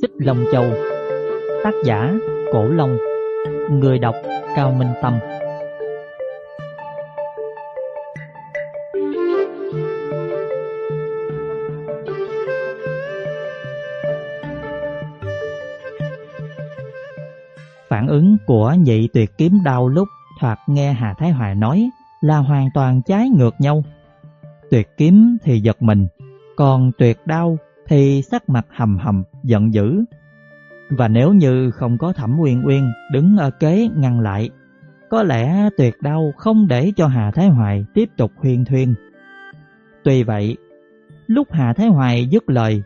Xích Long Châu. Tác giả Cổ Long. Người đọc Cao Minh Tâm. Phản ứng của nhị tuyệt kiếm đau lúc thoạt nghe Hà Thái Hoài nói là hoàn toàn trái ngược nhau. Tuyệt kiếm thì giật mình, còn tuyệt đau thì sắc mặt hầm hầm, giận dữ. Và nếu như không có Thẩm Uyên Uyên đứng ở kế ngăn lại, có lẽ tuyệt đau không để cho Hà Thái Hoài tiếp tục huyên thuyên. Tuy vậy, lúc Hà Thái Hoài dứt lời,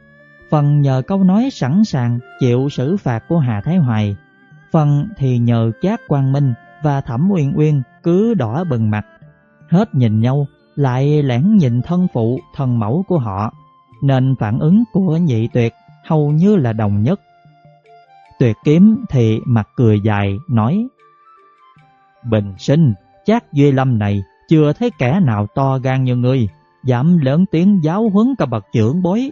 phần nhờ câu nói sẵn sàng chịu xử phạt của Hà Thái Hoài, phần thì nhờ Trác Quang Minh và Thẩm Uyên Uyên cứ đỏ bừng mặt, hết nhìn nhau lại lẻn nhìn thân phụ, thân mẫu của họ, nên phản ứng của nhị tuyệt hầu như là đồng nhất. Tuyệt kiếm thì mặt cười dài, nói Bình sinh, chắc Duy Lâm này chưa thấy kẻ nào to gan như ngươi, dám lớn tiếng giáo huấn cả bậc trưởng bối.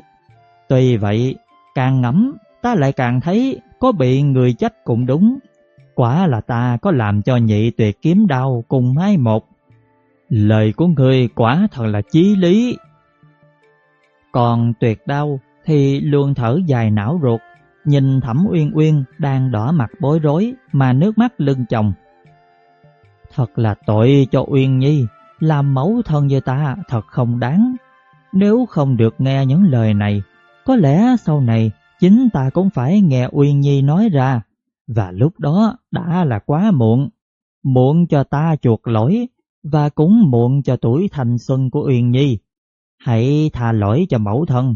Tuy vậy, càng ngẫm ta lại càng thấy có bị người trách cũng đúng. Quả là ta có làm cho nhị tuyệt kiếm đau cùng hai một. Lời của ngươi quả thật là chí lý. Còn tuyệt đau thì luôn thở dài não ruột, nhìn Thẩm Uyên Uyên đang đỏ mặt bối rối mà nước mắt lưng chồng. Thật là tội cho Uyên Nhi, làm mẫu thân như ta thật không đáng. Nếu không được nghe những lời này, có lẽ sau này chính ta cũng phải nghe Uyên Nhi nói ra, và lúc đó đã là quá muộn. Muộn cho ta chuộc lỗi, và cũng muộn cho tuổi thanh xuân của Uyên Nhi. Hãy tha lỗi cho mẫu thân.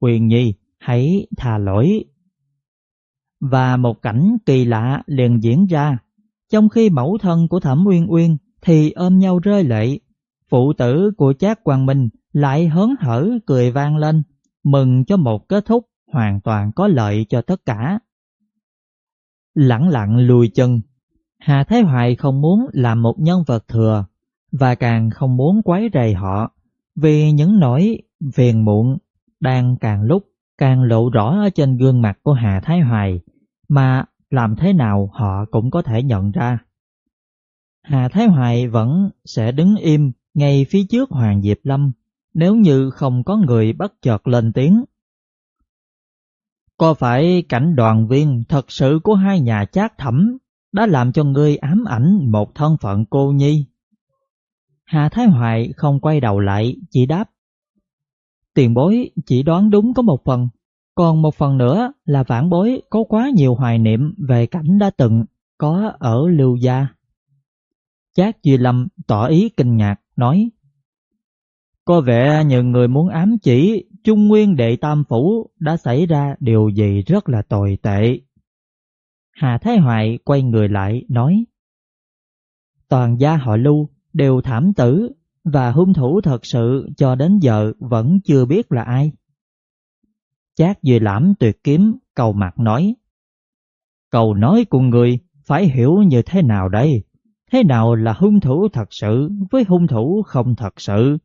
Uyên Nhi, hãy tha lỗi. Và một cảnh kỳ lạ liền diễn ra, trong khi mẫu thân của Thẩm Uyên Uyên thì ôm nhau rơi lệ, phụ tử của Trác Quang Minh lại hớn hở cười vang lên, mừng cho một kết thúc hoàn toàn có lợi cho tất cả. Lặng lặng lùi chân, Hà Thái Hoài không muốn làm một nhân vật thừa và càng không muốn quấy rầy họ vì những nỗi phiền muộn đang càng lúc càng lộ rõ ở trên gương mặt của Hà Thái Hoài mà làm thế nào họ cũng có thể nhận ra. Hà Thái Hoài vẫn sẽ đứng im ngay phía trước Hoàng Diệp Lâm nếu như không có người bất chợt lên tiếng. Có phải cảnh đoàn viên thật sự của hai nhà chát thẩm đã làm cho ngươi ám ảnh một thân phận cô nhi? Hà Thái Hoài không quay đầu lại, chỉ đáp. Tiền bối chỉ đoán đúng có một phần, còn một phần nữa là vãn bối có quá nhiều hoài niệm về cảnh đã từng có ở Lưu Gia. Chát Duy Lâm tỏ ý kinh ngạc, nói Có vẻ như người muốn ám chỉ Trung Nguyên Đệ Tam Phủ đã xảy ra điều gì rất là tồi tệ. Hà Thái Hoài quay người lại, nói Toàn gia họ Lưu đều thảm tử và hung thủ thật sự cho đến giờ vẫn chưa biết là ai. Chát Duy Lãm tuyệt kiếm, cầu mặt nói, Cầu nói của người phải hiểu như thế nào đây? Thế nào là hung thủ thật sự với hung thủ không thật sự?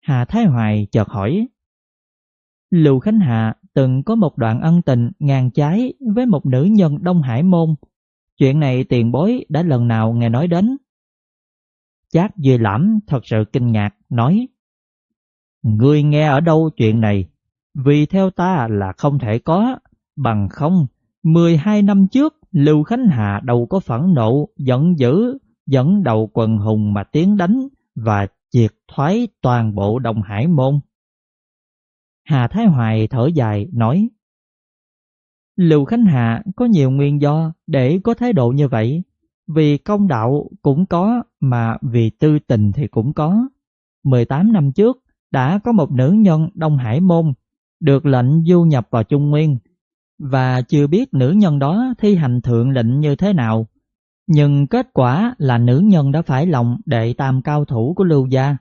Hà Thái Hoài chợt hỏi, Lưu Khánh Hạ từng có một đoạn ân tình ngàn trái với một nữ nhân Đông Hải Môn. Chuyện này tiền bối đã lần nào nghe nói đến? Chát Duy Lãm thật sự kinh ngạc, nói Ngươi nghe ở đâu chuyện này? Vì theo ta là không thể có, bằng không, 12 năm trước Lưu Khánh Hà đâu có phẫn nộ, giận dữ, dẫn đầu quần hùng mà tiến đánh và triệt thoái toàn bộ đồng Hải Môn. Hà Thái Hoài thở dài nói Lưu Khánh Hà có nhiều nguyên do để có thái độ như vậy vì công đạo cũng có mà vì tư tình thì cũng có. 18 năm trước đã có một nữ nhân Đông Hải Môn được lệnh du nhập vào Trung Nguyên và chưa biết nữ nhân đó thi hành thượng lệnh như thế nào. Nhưng kết quả là nữ nhân đã phải lòng đệ tam cao thủ của Lưu Gia.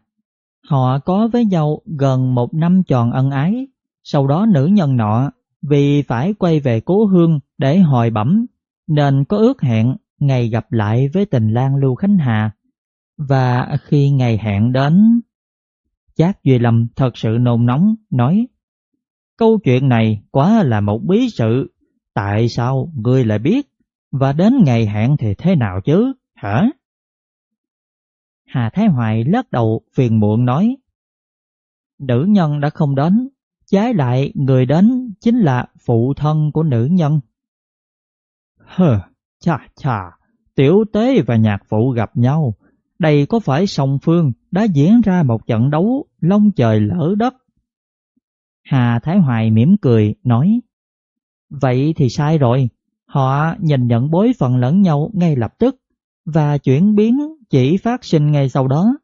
Họ có với nhau gần một năm tròn ân ái, sau đó nữ nhân nọ vì phải quay về cố hương để hồi bẩm nên có ước hẹn ngày gặp lại với tình lang Lưu Khánh Hà. Và khi ngày hẹn đến, Chát Duy Lâm thật sự nôn nóng, nói câu chuyện này quá là một bí sự. Tại sao ngươi lại biết? Và đến ngày hẹn thì thế nào chứ, hả? Hà Thái Hoài lắc đầu phiền muộn nói. Nữ nhân đã không đến, trái lại người đến chính là phụ thân của nữ nhân. Hờ, chà chà, tiểu tế và nhạc phụ gặp nhau, đây có phải song phương đã diễn ra một trận đấu long trời lỡ đất? Hà Thái Hoài mỉm cười nói, Vậy thì sai rồi, họ nhìn nhận bối phận lẫn nhau ngay lập tức và chuyển biến chỉ phát sinh ngay sau đó.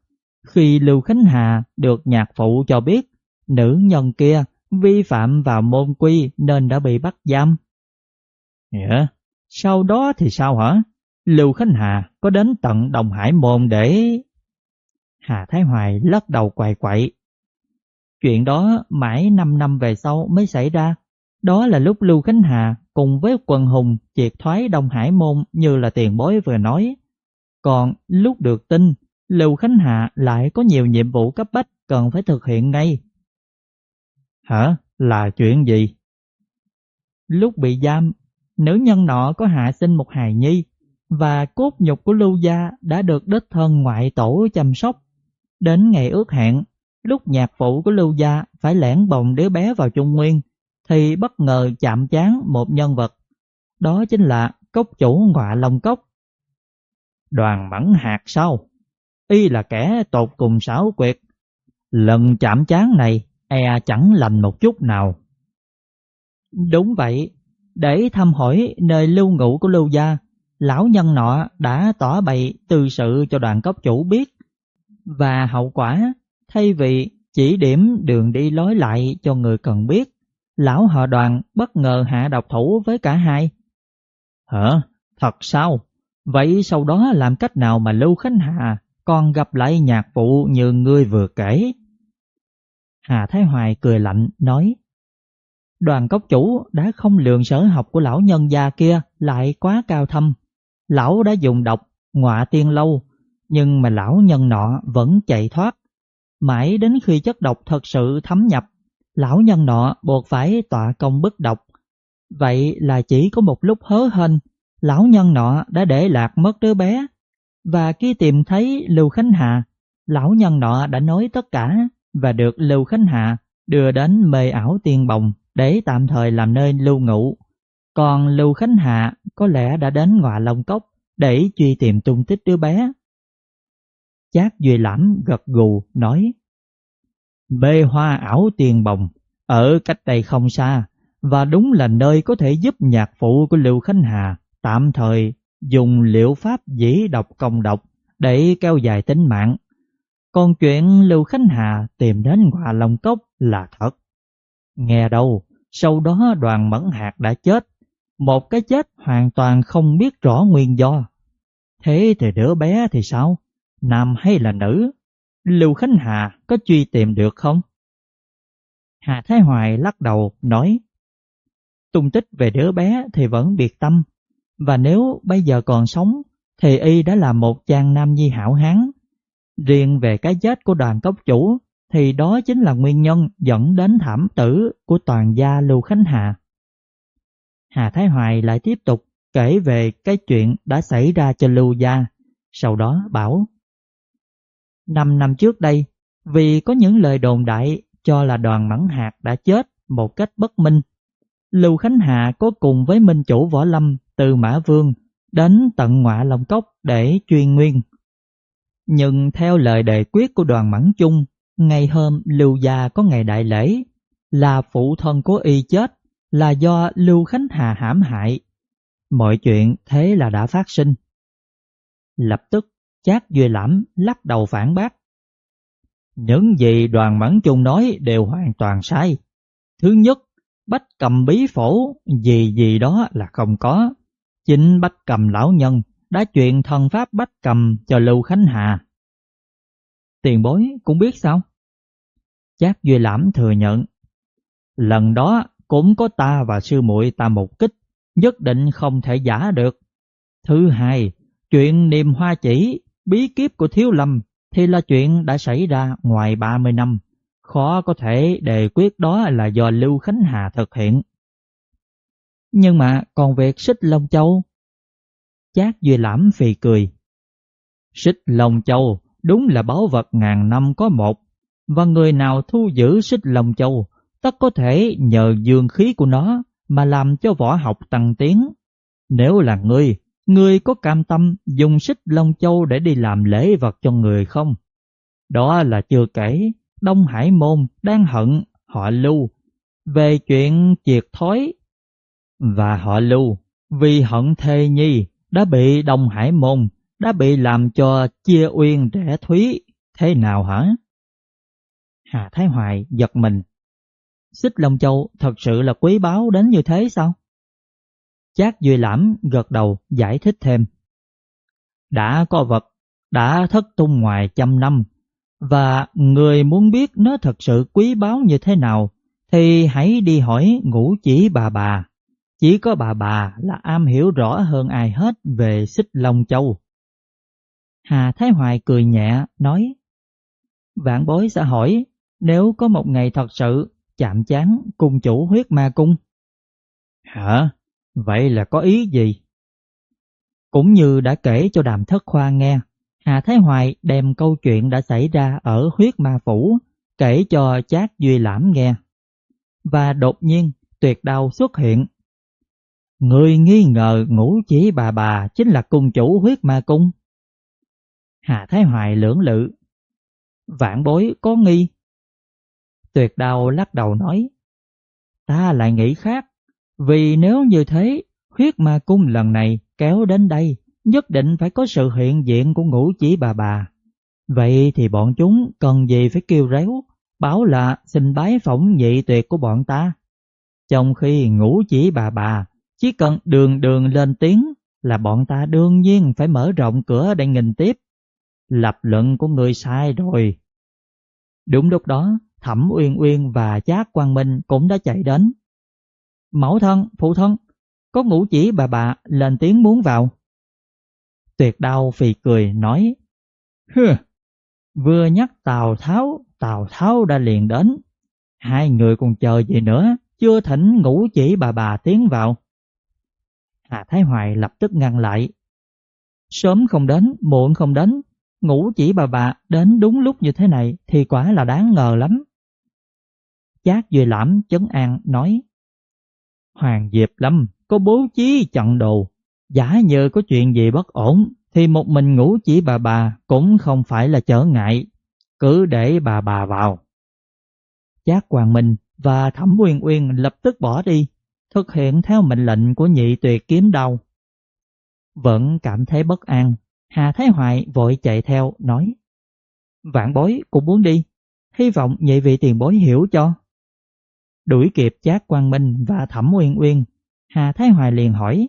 Khi Lưu Khánh Hà được nhạc phụ cho biết nữ nhân kia vi phạm vào môn quy nên đã bị bắt giam. Yeah. Sau đó thì sao hả? Lưu Khánh Hà có đến tận Đồng Hải Môn để... Hà Thái Hoài lắc đầu quậy quậy. Chuyện đó mãi 5 năm về sau mới xảy ra. Đó là lúc Lưu Khánh Hà cùng với quần hùng triệt thoái Đông Hải Môn như là tiền bối vừa nói. Còn lúc được tin, Lưu Khánh Hà lại có nhiều nhiệm vụ cấp bách cần phải thực hiện ngay. Hả? Là chuyện gì? Lúc bị giam, nữ nhân nọ có hạ sinh một hài nhi và cốt nhục của Lưu Gia đã được đích thân ngoại tổ chăm sóc. Đến ngày ước hẹn, lúc nhạc phụ của Lưu Gia phải lẻn bồng đứa bé vào Trung Nguyên, thì bất ngờ chạm chán một nhân vật. Đó chính là cốc chủ ngọa Long Cốc. Đoàn mẫn hạt sau, y là kẻ tột cùng xảo quyệt. Lần chạm chán này e chẳng lành một chút nào. Đúng vậy, để thăm hỏi nơi lưu ngụ của Lưu Gia, lão nhân nọ đã tỏ bày từ sự cho đoàn cốc chủ biết. Và hậu quả, thay vì chỉ điểm đường đi lối lại cho người cần biết, lão họ đoàn bất ngờ hạ độc thủ với cả hai. Hả? Thật sao? Vậy sau đó làm cách nào mà Lưu Khánh Hà còn gặp lại nhạc phụ như ngươi vừa kể? Hà Thái Hoài cười lạnh nói Đoàn cốc chủ đã không lường sở học của lão nhân gia kia lại quá cao thâm. Lão đã dùng độc, ngọa tiên lâu, nhưng mà lão nhân nọ vẫn chạy thoát. Mãi đến khi chất độc thật sự thấm nhập, lão nhân nọ buộc phải tọa công bức độc. Vậy là chỉ có một lúc hớ hên, lão nhân nọ đã để lạc mất đứa bé. Và khi tìm thấy Lưu Khánh Hà, lão nhân nọ đã nói tất cả và được Lưu Khánh Hà đưa đến mê ảo tiên bồng để tạm thời làm nơi lưu ngụ. Còn Lưu Khánh Hạ có lẽ đã đến ngọa Long Cốc để truy tìm tung tích đứa bé. Chát Duy Lãm gật gù nói Bê hoa ảo tiền bồng ở cách đây không xa và đúng là nơi có thể giúp nhạc phụ của Lưu Khánh Hà tạm thời dùng liệu pháp dĩ độc công độc để kéo dài tính mạng. Còn chuyện Lưu Khánh Hà tìm đến ngọa Long Cốc là thật. Nghe đâu, sau đó đoàn mẫn hạt đã chết, một cái chết hoàn toàn không biết rõ nguyên do. Thế thì đứa bé thì sao? Nam hay là nữ? Lưu Khánh Hà có truy tìm được không? Hà Thái Hoài lắc đầu nói Tung tích về đứa bé thì vẫn biệt tâm Và nếu bây giờ còn sống Thì y đã là một chàng nam nhi hảo hán Riêng về cái chết của đoàn cốc chủ thì đó chính là nguyên nhân dẫn đến thảm tử của toàn gia Lưu Khánh Hà. Hà Thái Hoài lại tiếp tục kể về cái chuyện đã xảy ra cho Lưu Gia, sau đó bảo Năm năm trước đây, vì có những lời đồn đại cho là đoàn mẫn hạt đã chết một cách bất minh, Lưu Khánh Hà có cùng với minh chủ Võ Lâm từ Mã Vương đến tận ngọa Long Cốc để chuyên nguyên. Nhưng theo lời đề quyết của đoàn Mẫn Chung Ngày hôm Lưu Gia có ngày đại lễ, là phụ thân của y chết, là do Lưu Khánh Hà hãm hại. Mọi chuyện thế là đã phát sinh. Lập tức, Chát Duy Lãm lắc đầu phản bác. Những gì đoàn mẫn chung nói đều hoàn toàn sai. Thứ nhất, bách cầm bí phổ, gì gì đó là không có. Chính bách cầm lão nhân đã truyền thần pháp bách cầm cho Lưu Khánh Hà. Tiền bối cũng biết sao? Chát Duy Lãm thừa nhận. Lần đó cũng có ta và sư muội ta một kích, nhất định không thể giả được. Thứ hai, chuyện niềm hoa chỉ, bí kiếp của Thiếu Lâm thì là chuyện đã xảy ra ngoài 30 năm, khó có thể đề quyết đó là do Lưu Khánh Hà thực hiện. Nhưng mà còn việc xích Long Châu? Chát Duy Lãm phì cười. Xích Long Châu đúng là báu vật ngàn năm có một, và người nào thu giữ xích Long Châu tất có thể nhờ dương khí của nó mà làm cho võ học tăng tiến. Nếu là ngươi, ngươi có cam tâm dùng xích Long Châu để đi làm lễ vật cho người không? Đó là chưa kể, Đông Hải Môn đang hận họ Lưu về chuyện triệt thói và họ Lưu vì hận thê nhi đã bị Đông Hải Môn đã bị làm cho chia uyên rẻ thúy thế nào hả? Hà Thái Hoài giật mình. Xích Long Châu thật sự là quý báu đến như thế sao? Chát Duy Lãm gật đầu giải thích thêm. Đã có vật, đã thất tung ngoài trăm năm, và người muốn biết nó thật sự quý báu như thế nào, thì hãy đi hỏi ngũ chỉ bà bà. Chỉ có bà bà là am hiểu rõ hơn ai hết về xích Long Châu. Hà Thái Hoài cười nhẹ, nói Vạn bối sẽ hỏi, nếu có một ngày thật sự chạm chán cung chủ huyết ma cung. Hả? Vậy là có ý gì? Cũng như đã kể cho đàm thất khoa nghe, Hà Thái Hoài đem câu chuyện đã xảy ra ở huyết ma phủ kể cho chát Duy Lãm nghe. Và đột nhiên tuyệt đau xuất hiện. Người nghi ngờ ngũ chỉ bà bà chính là cung chủ huyết ma cung. Hà Thái Hoài lưỡng lự. Vạn bối có nghi. Tuyệt đào lắc đầu nói. Ta lại nghĩ khác. Vì nếu như thế, huyết ma cung lần này kéo đến đây, nhất định phải có sự hiện diện của ngũ chỉ bà bà. Vậy thì bọn chúng cần gì phải kêu réo, báo là xin bái phỏng nhị tuyệt của bọn ta. Trong khi ngũ chỉ bà bà chỉ cần đường đường lên tiếng là bọn ta đương nhiên phải mở rộng cửa để nghìn tiếp. Lập luận của người sai rồi. Đúng lúc đó, Thẩm Uyên Uyên và giác Quang Minh cũng đã chạy đến. Mẫu thân, phụ thân, có ngũ chỉ bà bà lên tiếng muốn vào. Tuyệt đau phì cười nói, Hừ, vừa nhắc Tào Tháo, Tào Tháo đã liền đến. Hai người còn chờ gì nữa, chưa thỉnh ngũ chỉ bà bà tiến vào. Hà Thái Hoài lập tức ngăn lại. Sớm không đến, muộn không đến, ngủ chỉ bà bà đến đúng lúc như thế này thì quả là đáng ngờ lắm. Chát Duy Lãm chấn an nói Hoàng Diệp Lâm có bố trí chặn đồ, giả như có chuyện gì bất ổn thì một mình ngủ chỉ bà bà cũng không phải là trở ngại, cứ để bà bà vào. Chát Hoàng Minh và Thẩm Uyên Uyên lập tức bỏ đi, thực hiện theo mệnh lệnh của nhị tuyệt kiếm đầu. Vẫn cảm thấy bất an, Hà Thái Hoài vội chạy theo nói Vạn bối cũng muốn đi, hy vọng nhị vị tiền bối hiểu cho. Đuổi kịp Chát Quang Minh và Thẩm Uyên Uyên, Hà Thái Hoài liền hỏi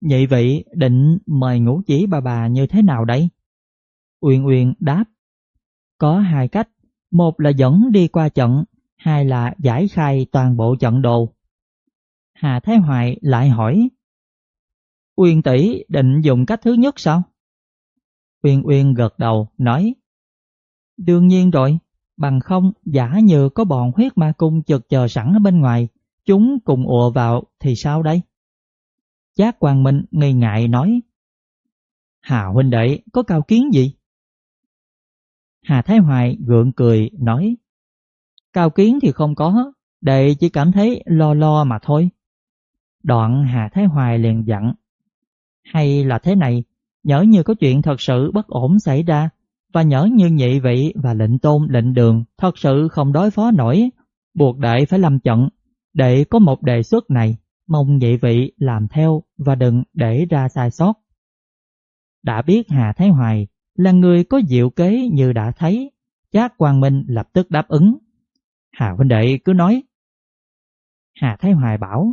Nhị vị định mời ngũ chỉ bà bà như thế nào đây? Uyên Uyên đáp Có hai cách, một là dẫn đi qua trận, hai là giải khai toàn bộ trận đồ. Hà Thái Hoài lại hỏi Uyên tỷ định dùng cách thứ nhất sao? Uyên Uyên gật đầu, nói Đương nhiên rồi, bằng không giả như có bọn huyết ma cung chực chờ sẵn ở bên ngoài, chúng cùng ùa vào thì sao đây? Chác Quang Minh nghi ngại nói Hà huynh đệ có cao kiến gì? Hà Thái Hoài gượng cười nói Cao kiến thì không có, đệ chỉ cảm thấy lo lo mà thôi. Đoạn Hà Thái Hoài liền dặn Hay là thế này, nhỡ như có chuyện thật sự bất ổn xảy ra và nhỡ như nhị vị và lệnh tôn lệnh đường thật sự không đối phó nổi, buộc đệ phải lâm trận. Đệ có một đề xuất này, mong nhị vị làm theo và đừng để ra sai sót. Đã biết Hà Thái Hoài là người có diệu kế như đã thấy, Chát Quang Minh lập tức đáp ứng. Hà huynh đệ cứ nói. Hà Thái Hoài bảo,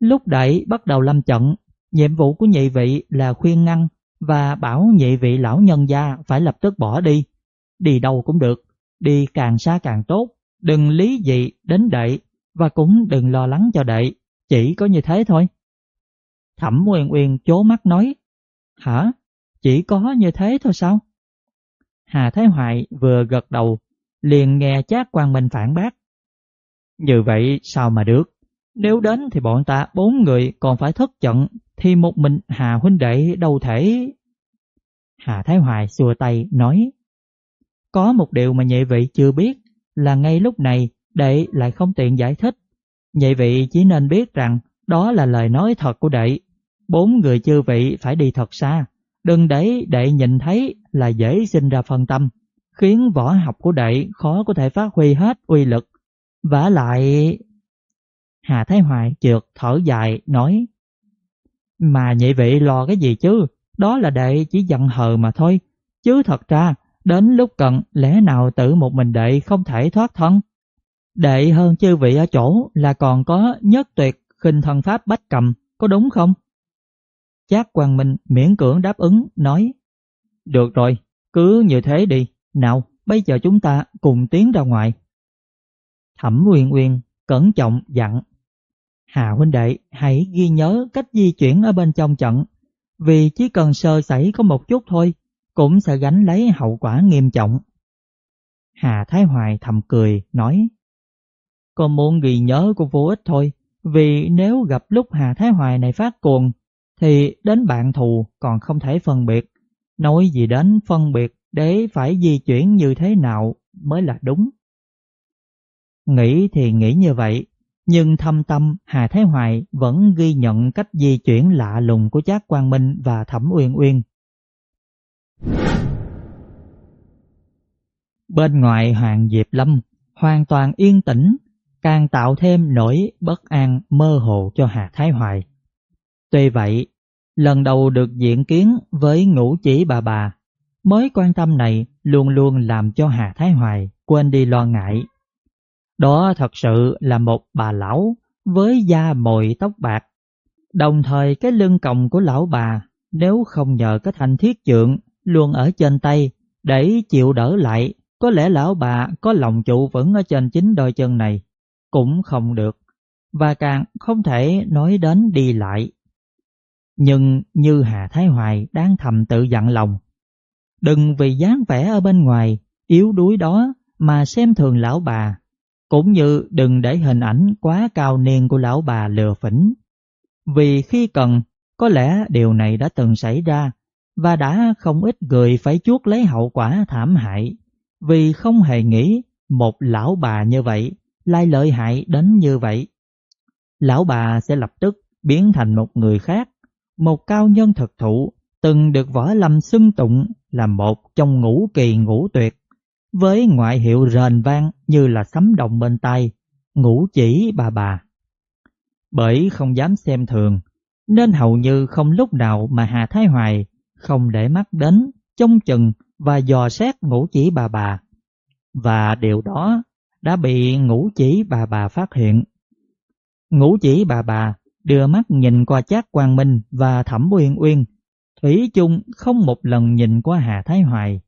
lúc đẩy bắt đầu lâm trận, nhiệm vụ của nhị vị là khuyên ngăn và bảo nhị vị lão nhân gia phải lập tức bỏ đi. Đi đâu cũng được, đi càng xa càng tốt, đừng lý dị đến đệ và cũng đừng lo lắng cho đệ, chỉ có như thế thôi. Thẩm Nguyên Uyên chố mắt nói, hả, chỉ có như thế thôi sao? Hà Thái hoại vừa gật đầu, liền nghe chát quan minh phản bác. Như vậy sao mà được? Nếu đến thì bọn ta bốn người còn phải thất trận, thì một mình Hà huynh đệ đâu thể... Hà Thái Hoài xua tay nói, Có một điều mà nhị vị chưa biết là ngay lúc này đệ lại không tiện giải thích. Nhị vị chỉ nên biết rằng đó là lời nói thật của đệ. Bốn người chư vị phải đi thật xa, đừng để đệ nhìn thấy là dễ sinh ra phân tâm, khiến võ học của đệ khó có thể phát huy hết uy lực. vả lại... Hà Thái Hoài trượt thở dài nói Mà nhị vị lo cái gì chứ, đó là đệ chỉ giận hờ mà thôi, chứ thật ra đến lúc cần lẽ nào tự một mình đệ không thể thoát thân. Đệ hơn chư vị ở chỗ là còn có nhất tuyệt khinh thần pháp bách cầm, có đúng không? Chát Quang Minh miễn cưỡng đáp ứng, nói Được rồi, cứ như thế đi, nào bây giờ chúng ta cùng tiến ra ngoài. Thẩm Nguyên Uyên cẩn trọng dặn Hà huynh đệ hãy ghi nhớ cách di chuyển ở bên trong trận vì chỉ cần sơ sẩy có một chút thôi cũng sẽ gánh lấy hậu quả nghiêm trọng. Hà Thái Hoài thầm cười nói Con muốn ghi nhớ cũng vô ích thôi vì nếu gặp lúc Hà Thái Hoài này phát cuồng thì đến bạn thù còn không thể phân biệt. Nói gì đến phân biệt để phải di chuyển như thế nào mới là đúng. Nghĩ thì nghĩ như vậy, nhưng thâm tâm Hà Thái Hoài vẫn ghi nhận cách di chuyển lạ lùng của Trác Quang Minh và Thẩm Uyên Uyên. Bên ngoài Hoàng Diệp Lâm hoàn toàn yên tĩnh, càng tạo thêm nỗi bất an mơ hồ cho Hà Thái Hoài. Tuy vậy, lần đầu được diện kiến với ngũ chỉ bà bà, mới quan tâm này luôn luôn làm cho Hà Thái Hoài quên đi lo ngại đó thật sự là một bà lão với da mồi tóc bạc. Đồng thời cái lưng còng của lão bà nếu không nhờ cái thanh thiết trượng luôn ở trên tay để chịu đỡ lại, có lẽ lão bà có lòng trụ vững ở trên chính đôi chân này cũng không được và càng không thể nói đến đi lại. Nhưng như Hà Thái Hoài đang thầm tự dặn lòng, đừng vì dáng vẻ ở bên ngoài yếu đuối đó mà xem thường lão bà cũng như đừng để hình ảnh quá cao niên của lão bà lừa phỉnh. Vì khi cần, có lẽ điều này đã từng xảy ra và đã không ít người phải chuốt lấy hậu quả thảm hại vì không hề nghĩ một lão bà như vậy lại lợi hại đến như vậy. Lão bà sẽ lập tức biến thành một người khác, một cao nhân thực thụ từng được võ lâm xưng tụng là một trong ngũ kỳ ngũ tuyệt với ngoại hiệu rền vang như là sấm đồng bên tay, ngủ chỉ bà bà. Bởi không dám xem thường, nên hầu như không lúc nào mà Hà Thái Hoài không để mắt đến, trông chừng và dò xét ngủ chỉ bà bà. Và điều đó đã bị ngủ chỉ bà bà phát hiện. Ngủ chỉ bà bà đưa mắt nhìn qua chát Quang Minh và Thẩm Uyên Uyên, Thủy chung không một lần nhìn qua Hà Thái Hoài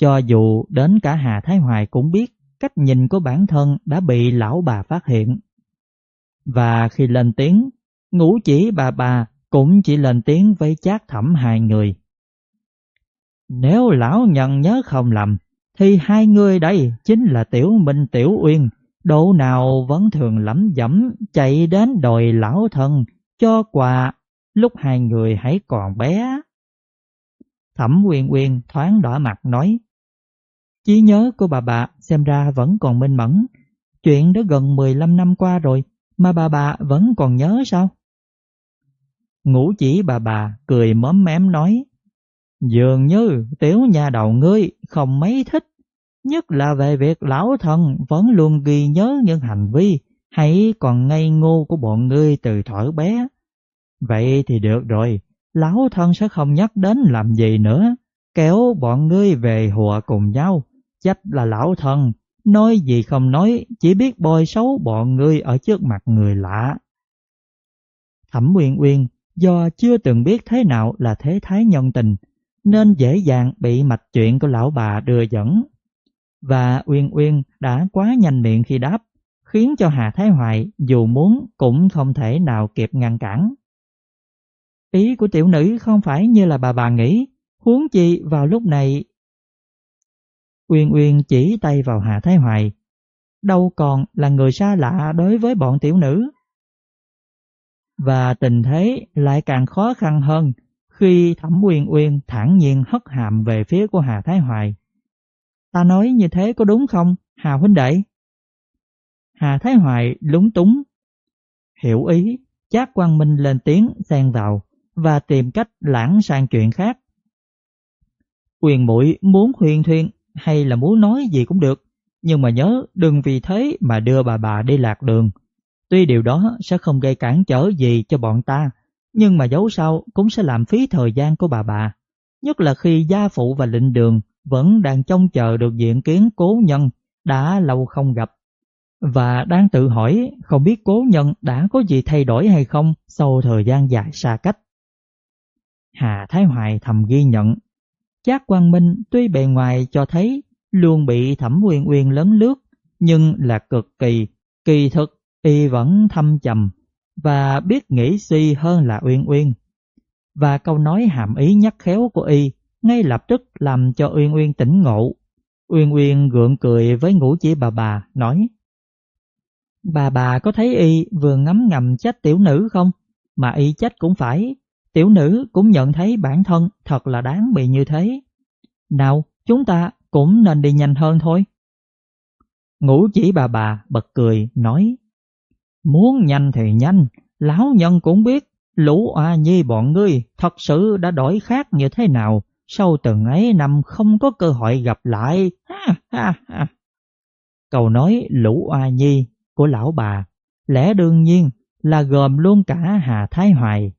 cho dù đến cả Hà Thái Hoài cũng biết cách nhìn của bản thân đã bị lão bà phát hiện. Và khi lên tiếng, ngũ chỉ bà bà cũng chỉ lên tiếng với chát thẩm hai người. Nếu lão nhận nhớ không lầm, thì hai người đây chính là Tiểu Minh Tiểu Uyên, độ nào vẫn thường lắm dẫm chạy đến đòi lão thân cho quà lúc hai người hãy còn bé. Thẩm Uyên Uyên thoáng đỏ mặt nói, Chí nhớ của bà bà xem ra vẫn còn minh mẫn. Chuyện đã gần 15 năm qua rồi, mà bà bà vẫn còn nhớ sao? Ngũ chỉ bà bà cười mớm mém nói, Dường như tiểu nhà đầu ngươi không mấy thích, Nhất là về việc lão thần vẫn luôn ghi nhớ những hành vi Hay còn ngây ngô của bọn ngươi từ thở bé Vậy thì được rồi, Lão thân sẽ không nhắc đến làm gì nữa, Kéo bọn ngươi về hùa cùng nhau Chắc là lão thần, nói gì không nói, chỉ biết bôi xấu bọn ngươi ở trước mặt người lạ. Thẩm Uyên Uyên do chưa từng biết thế nào là thế thái nhân tình, nên dễ dàng bị mạch chuyện của lão bà đưa dẫn. Và Uyên Uyên đã quá nhanh miệng khi đáp, khiến cho Hà Thái Hoài dù muốn cũng không thể nào kịp ngăn cản. Ý của tiểu nữ không phải như là bà bà nghĩ, huống chi vào lúc này Uyên Uyên chỉ tay vào Hà Thái Hoài. Đâu còn là người xa lạ đối với bọn tiểu nữ. Và tình thế lại càng khó khăn hơn khi Thẩm Uyên Uyên thản nhiên hất hàm về phía của Hà Thái Hoài. Ta nói như thế có đúng không, Hà huynh đệ? Hà Thái Hoài lúng túng. Hiểu ý, Trác Quang Minh lên tiếng xen vào và tìm cách lãng sang chuyện khác. Quyền mũi muốn huyền thuyên hay là muốn nói gì cũng được, nhưng mà nhớ đừng vì thế mà đưa bà bà đi lạc đường. Tuy điều đó sẽ không gây cản trở gì cho bọn ta, nhưng mà dấu sau cũng sẽ làm phí thời gian của bà bà. Nhất là khi gia phụ và lệnh đường vẫn đang trông chờ được diện kiến cố nhân đã lâu không gặp. Và đang tự hỏi không biết cố nhân đã có gì thay đổi hay không sau thời gian dài xa cách. Hà Thái Hoài thầm ghi nhận. Chác Quang Minh tuy bề ngoài cho thấy luôn bị Thẩm Uyên Uyên lấn lướt, nhưng là cực kỳ, kỳ thực y vẫn thâm trầm và biết nghĩ suy hơn là Uyên Uyên. Và câu nói hàm ý nhắc khéo của y ngay lập tức làm cho Uyên Uyên tỉnh ngộ. Uyên Uyên gượng cười với ngũ chỉ bà bà, nói Bà bà có thấy y vừa ngấm ngầm trách tiểu nữ không? Mà y trách cũng phải, tiểu nữ cũng nhận thấy bản thân thật là đáng bị như thế. Nào, chúng ta cũng nên đi nhanh hơn thôi. Ngũ chỉ bà bà bật cười, nói Muốn nhanh thì nhanh, lão nhân cũng biết lũ oa nhi bọn ngươi thật sự đã đổi khác như thế nào sau từng ấy năm không có cơ hội gặp lại. Ha, ha, ha. Câu nói lũ oa nhi của lão bà lẽ đương nhiên là gồm luôn cả Hà Thái Hoài.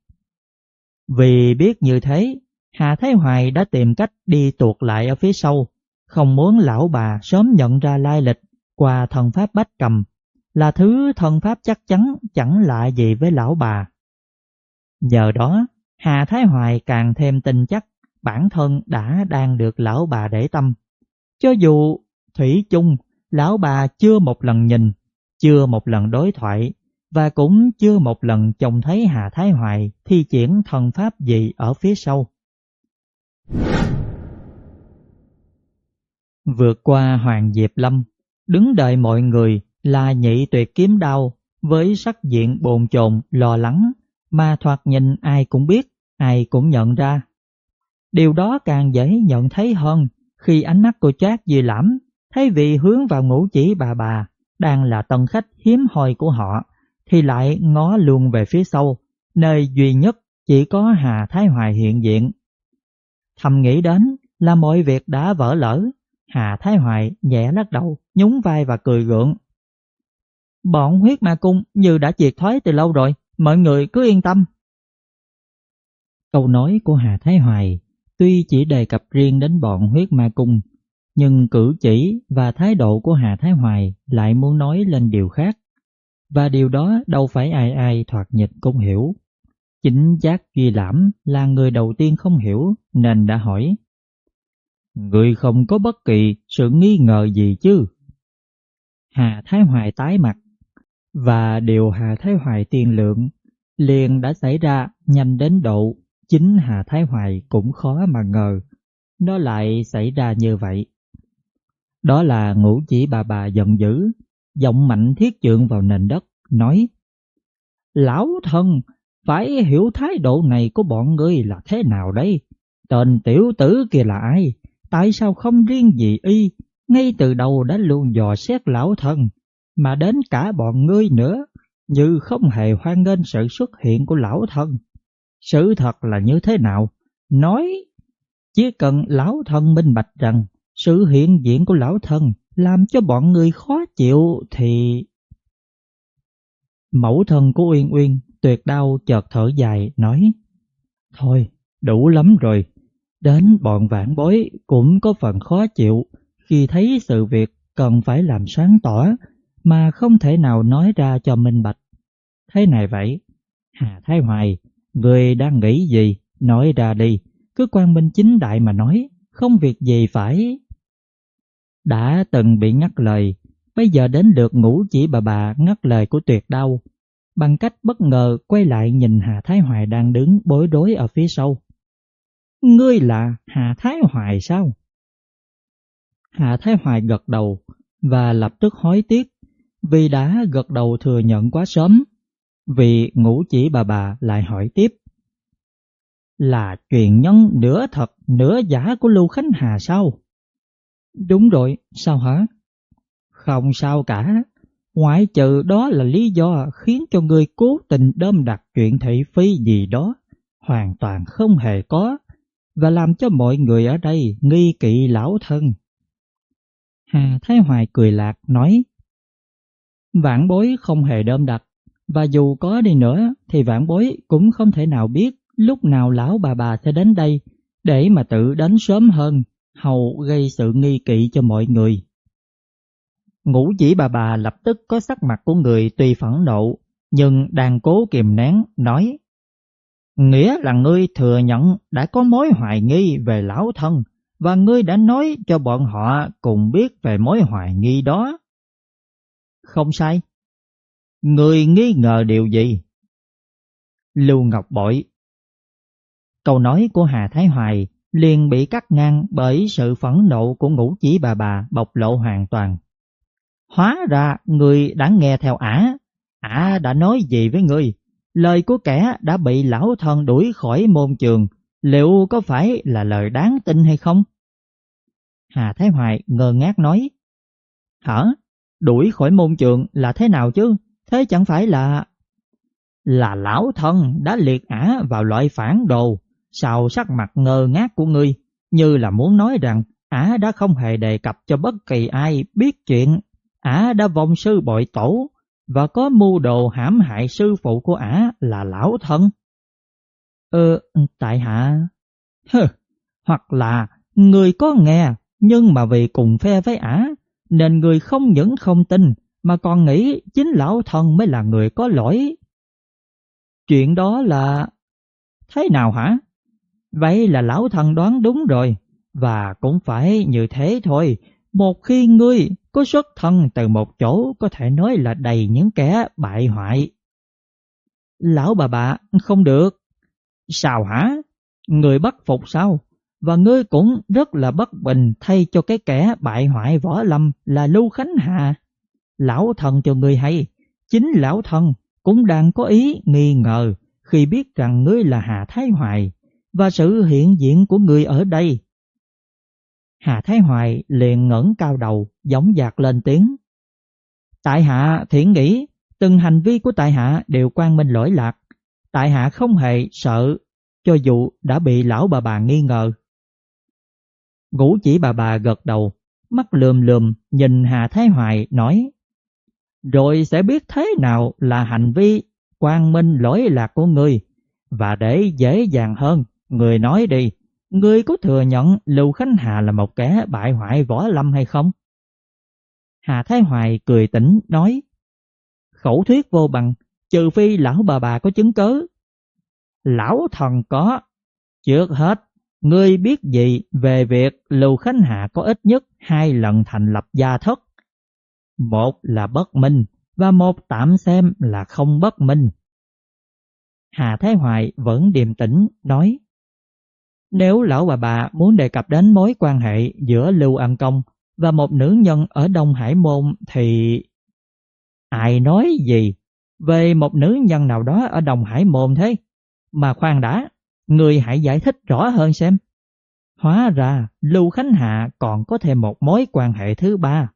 Vì biết như thế, Hà Thái Hoài đã tìm cách đi tuột lại ở phía sau, không muốn lão bà sớm nhận ra lai lịch qua thần pháp bách cầm là thứ thần pháp chắc chắn chẳng lạ gì với lão bà. Nhờ đó, Hà Thái Hoài càng thêm tin chắc bản thân đã đang được lão bà để tâm. Cho dù Thủy chung lão bà chưa một lần nhìn, chưa một lần đối thoại và cũng chưa một lần chồng thấy Hà Thái Hoài thi triển thần pháp gì ở phía sau. Vượt qua Hoàng Diệp Lâm, đứng đợi mọi người là nhị tuyệt kiếm đao với sắc diện bồn chồn lo lắng mà thoạt nhìn ai cũng biết, ai cũng nhận ra. Điều đó càng dễ nhận thấy hơn khi ánh mắt của Trác Di Lãm thấy vị hướng vào ngũ chỉ bà bà đang là tân khách hiếm hoi của họ thì lại ngó luôn về phía sau, nơi duy nhất chỉ có Hà Thái Hoài hiện diện. Thầm nghĩ đến là mọi việc đã vỡ lỡ, Hà Thái Hoài nhẹ lắc đầu, nhún vai và cười gượng. Bọn huyết ma cung như đã triệt thoái từ lâu rồi, mọi người cứ yên tâm. Câu nói của Hà Thái Hoài tuy chỉ đề cập riêng đến bọn huyết ma cung, nhưng cử chỉ và thái độ của Hà Thái Hoài lại muốn nói lên điều khác. Và điều đó đâu phải ai ai thoạt nhật cũng hiểu. Chính giác Duy Lãm là người đầu tiên không hiểu nên đã hỏi. Người không có bất kỳ sự nghi ngờ gì chứ? Hà Thái Hoài tái mặt và điều Hà Thái Hoài tiên lượng liền đã xảy ra nhanh đến độ chính Hà Thái Hoài cũng khó mà ngờ nó lại xảy ra như vậy. Đó là ngũ chỉ bà bà giận dữ, giọng mạnh thiết trượng vào nền đất, nói Lão thân, phải hiểu thái độ này của bọn ngươi là thế nào đây? Tên tiểu tử kia là ai? Tại sao không riêng gì y, ngay từ đầu đã luôn dò xét lão thân, mà đến cả bọn ngươi nữa, như không hề hoan nghênh sự xuất hiện của lão thân. Sự thật là như thế nào? Nói, chỉ cần lão thân minh bạch rằng sự hiện diện của lão thân làm cho bọn người khó chịu thì... Mẫu thân của Uyên Uyên tuyệt đau chợt thở dài nói Thôi, đủ lắm rồi. Đến bọn vãn bối cũng có phần khó chịu khi thấy sự việc cần phải làm sáng tỏ mà không thể nào nói ra cho minh bạch. Thế này vậy, Hà Thái Hoài, người đang nghĩ gì, nói ra đi, cứ quan minh chính đại mà nói, không việc gì phải... Đã từng bị ngắt lời, bây giờ đến được ngủ chỉ bà bà ngắt lời của tuyệt đau, bằng cách bất ngờ quay lại nhìn Hà Thái Hoài đang đứng bối rối ở phía sau. Ngươi là Hà Thái Hoài sao? Hạ Thái Hoài gật đầu và lập tức hối tiếc vì đã gật đầu thừa nhận quá sớm. Vì ngũ chỉ bà bà lại hỏi tiếp. Là truyền nhân nửa thật nửa giả của Lưu Khánh Hà sao? Đúng rồi, sao hả? Không sao cả, ngoại trừ đó là lý do khiến cho người cố tình đâm đặt chuyện thị phi gì đó, hoàn toàn không hề có, và làm cho mọi người ở đây nghi kỵ lão thân. Hà Thái Hoài cười lạc nói, Vạn bối không hề đơm đặt, và dù có đi nữa thì vạn bối cũng không thể nào biết lúc nào lão bà bà sẽ đến đây để mà tự đến sớm hơn, hầu gây sự nghi kỵ cho mọi người. Ngũ chỉ bà bà lập tức có sắc mặt của người tuy phẫn nộ, nhưng đang cố kiềm nén, nói Nghĩa là ngươi thừa nhận đã có mối hoài nghi về lão thân và ngươi đã nói cho bọn họ cùng biết về mối hoài nghi đó. Không sai. Ngươi nghi ngờ điều gì? Lưu Ngọc Bội Câu nói của Hà Thái Hoài liền bị cắt ngang bởi sự phẫn nộ của ngũ chỉ bà bà bộc lộ hoàn toàn. Hóa ra người đã nghe theo ả, ả đã nói gì với người? Lời của kẻ đã bị lão thần đuổi khỏi môn trường, liệu có phải là lời đáng tin hay không? Hà Thái Hoài ngơ ngác nói, Hả? Đuổi khỏi môn trường là thế nào chứ? Thế chẳng phải là... Là lão thân đã liệt ả vào loại phản đồ, sao sắc mặt ngơ ngác của ngươi, như là muốn nói rằng ả đã không hề đề cập cho bất kỳ ai biết chuyện ả đã vong sư bội tổ và có mưu đồ hãm hại sư phụ của ả là lão thân. Ờ, tại hạ... Hừ, hoặc là người có nghe nhưng mà vì cùng phe với ả nên người không những không tin mà còn nghĩ chính lão thân mới là người có lỗi. Chuyện đó là... Thế nào hả? Vậy là lão thần đoán đúng rồi, và cũng phải như thế thôi. Một khi ngươi có xuất thân từ một chỗ có thể nói là đầy những kẻ bại hoại. Lão bà bà, không được. Sao hả? Người bắt phục sao? Và ngươi cũng rất là bất bình thay cho cái kẻ bại hoại võ lâm là Lưu Khánh Hà. Lão thần cho ngươi hay, chính lão thần cũng đang có ý nghi ngờ khi biết rằng ngươi là Hà Thái Hoài và sự hiện diện của người ở đây Hà Thái Hoài liền ngẩng cao đầu, giống dạc lên tiếng. Tại hạ thiển nghĩ, từng hành vi của tại hạ đều quan minh lỗi lạc. Tại hạ không hề sợ, cho dù đã bị lão bà bà nghi ngờ. Ngũ chỉ bà bà gật đầu, mắt lườm lườm nhìn Hà Thái Hoài nói Rồi sẽ biết thế nào là hành vi quan minh lỗi lạc của người Và để dễ dàng hơn, người nói đi người có thừa nhận Lưu Khánh Hà là một kẻ bại hoại võ lâm hay không? Hà Thái Hoài cười tỉnh nói Khẩu thuyết vô bằng, trừ phi lão bà bà có chứng cớ. Lão thần có. Trước hết, ngươi biết gì về việc Lưu Khánh Hà có ít nhất hai lần thành lập gia thất? Một là bất minh và một tạm xem là không bất minh. Hà Thái Hoài vẫn điềm tĩnh nói nếu lão bà bà muốn đề cập đến mối quan hệ giữa Lưu An Công và một nữ nhân ở Đông Hải Môn thì... Ai nói gì về một nữ nhân nào đó ở Đông Hải Môn thế? Mà khoan đã, người hãy giải thích rõ hơn xem. Hóa ra Lưu Khánh Hạ còn có thêm một mối quan hệ thứ ba.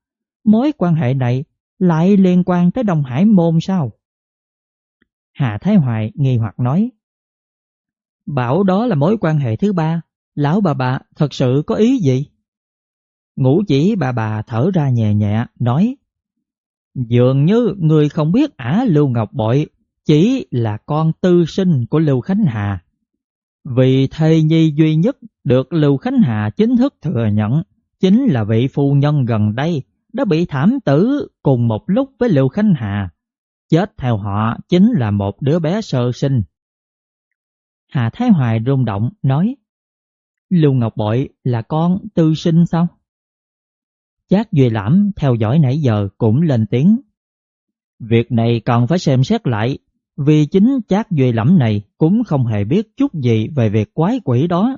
Mối quan hệ này lại liên quan tới Đông Hải Môn sao? Hà Thái Hoài nghi hoặc nói. Bảo đó là mối quan hệ thứ ba, lão bà bà thật sự có ý gì? Ngũ chỉ bà bà thở ra nhẹ nhẹ, nói Dường như người không biết ả Lưu Ngọc Bội chỉ là con tư sinh của Lưu Khánh Hà. Vì thầy nhi duy nhất được Lưu Khánh Hà chính thức thừa nhận chính là vị phu nhân gần đây đã bị thảm tử cùng một lúc với Lưu Khánh Hà. Chết theo họ chính là một đứa bé sơ sinh Hà Thái Hoài rung động nói Lưu Ngọc Bội là con tư sinh sao? Chát Duy Lãm theo dõi nãy giờ cũng lên tiếng. Việc này còn phải xem xét lại vì chính Chát Duy Lãm này cũng không hề biết chút gì về việc quái quỷ đó.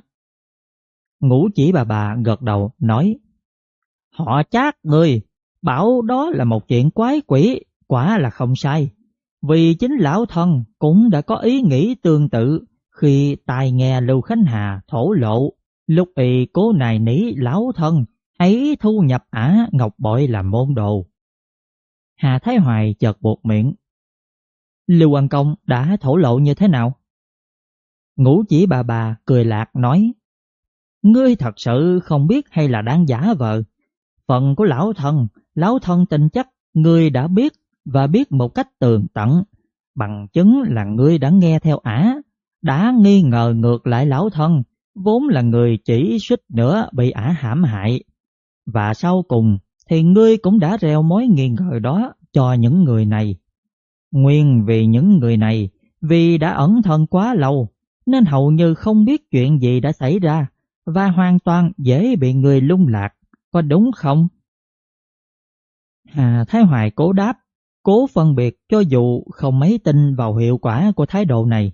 Ngũ chỉ bà bà gật đầu nói Họ chát người, bảo đó là một chuyện quái quỷ, quả là không sai. Vì chính lão thân cũng đã có ý nghĩ tương tự khi tai nghe Lưu Khánh Hà thổ lộ, lúc y cố nài nỉ lão thân ấy thu nhập ả ngọc bội làm môn đồ. Hà Thái Hoài chợt buộc miệng. Lưu Quang Công đã thổ lộ như thế nào? Ngũ chỉ bà bà cười lạc nói Ngươi thật sự không biết hay là đang giả vờ Phần của lão thân, lão thân tin chắc ngươi đã biết và biết một cách tường tận Bằng chứng là ngươi đã nghe theo ả đã nghi ngờ ngược lại lão thân Vốn là người chỉ suýt nữa bị ả hãm hại Và sau cùng thì ngươi cũng đã reo mối nghi ngờ đó cho những người này Nguyên vì những người này Vì đã ẩn thân quá lâu nên hầu như không biết chuyện gì đã xảy ra và hoàn toàn dễ bị người lung lạc, có đúng không? Hà Thái Hoài cố đáp, cố phân biệt cho dù không mấy tin vào hiệu quả của thái độ này.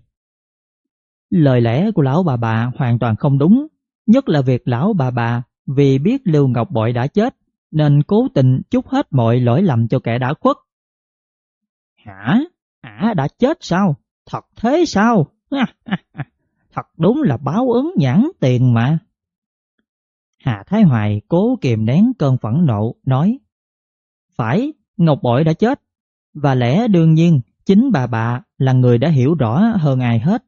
Lời lẽ của lão bà bà hoàn toàn không đúng, nhất là việc lão bà bà vì biết Lưu Ngọc Bội đã chết nên cố tình chút hết mọi lỗi lầm cho kẻ đã khuất. Hả? Ả đã chết sao? Thật thế sao? Thật đúng là báo ứng nhãn tiền mà. Hà Thái Hoài cố kiềm nén cơn phẫn nộ, nói Phải, Ngọc Bội đã chết, và lẽ đương nhiên chính bà bà là người đã hiểu rõ hơn ai hết,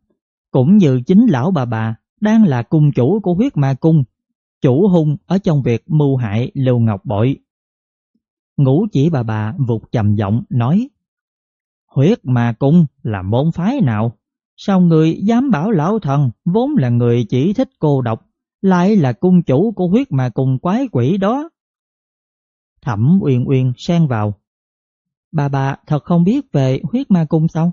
cũng như chính lão bà bà đang là cung chủ của huyết ma cung, chủ hung ở trong việc mưu hại Lưu Ngọc Bội. Ngũ chỉ bà bà vụt trầm giọng nói Huyết ma cung là môn phái nào? Sao người dám bảo lão thần vốn là người chỉ thích cô độc, lại là cung chủ của huyết ma cung quái quỷ đó? Thẩm Uyên Uyên xen vào. Bà bà thật không biết về huyết ma cung sao?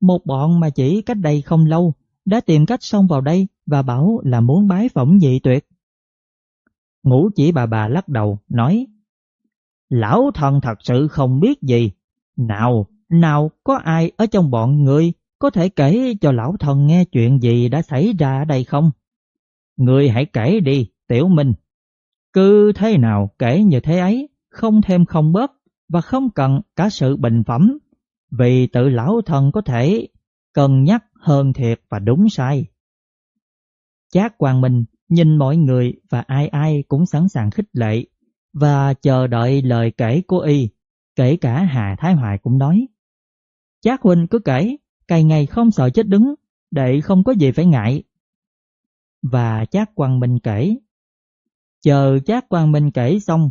Một bọn mà chỉ cách đây không lâu đã tìm cách xông vào đây và bảo là muốn bái phỏng dị tuyệt. Ngũ chỉ bà bà lắc đầu, nói Lão thần thật sự không biết gì. Nào, nào có ai ở trong bọn người có thể kể cho lão thần nghe chuyện gì đã xảy ra ở đây không? Người hãy kể đi, Tiểu Minh. Cứ thế nào kể như thế ấy, không thêm không bớt và không cần cả sự bình phẩm, vì tự lão thần có thể cân nhắc hơn thiệt và đúng sai. Chát Quang Minh nhìn mọi người và ai ai cũng sẵn sàng khích lệ và chờ đợi lời kể của y, kể cả Hà Thái Hoài cũng nói. Chát Huynh cứ kể, cày ngày không sợ chết đứng, để không có gì phải ngại. Và Chát Quang Minh kể. Chờ Chát Quang Minh kể xong,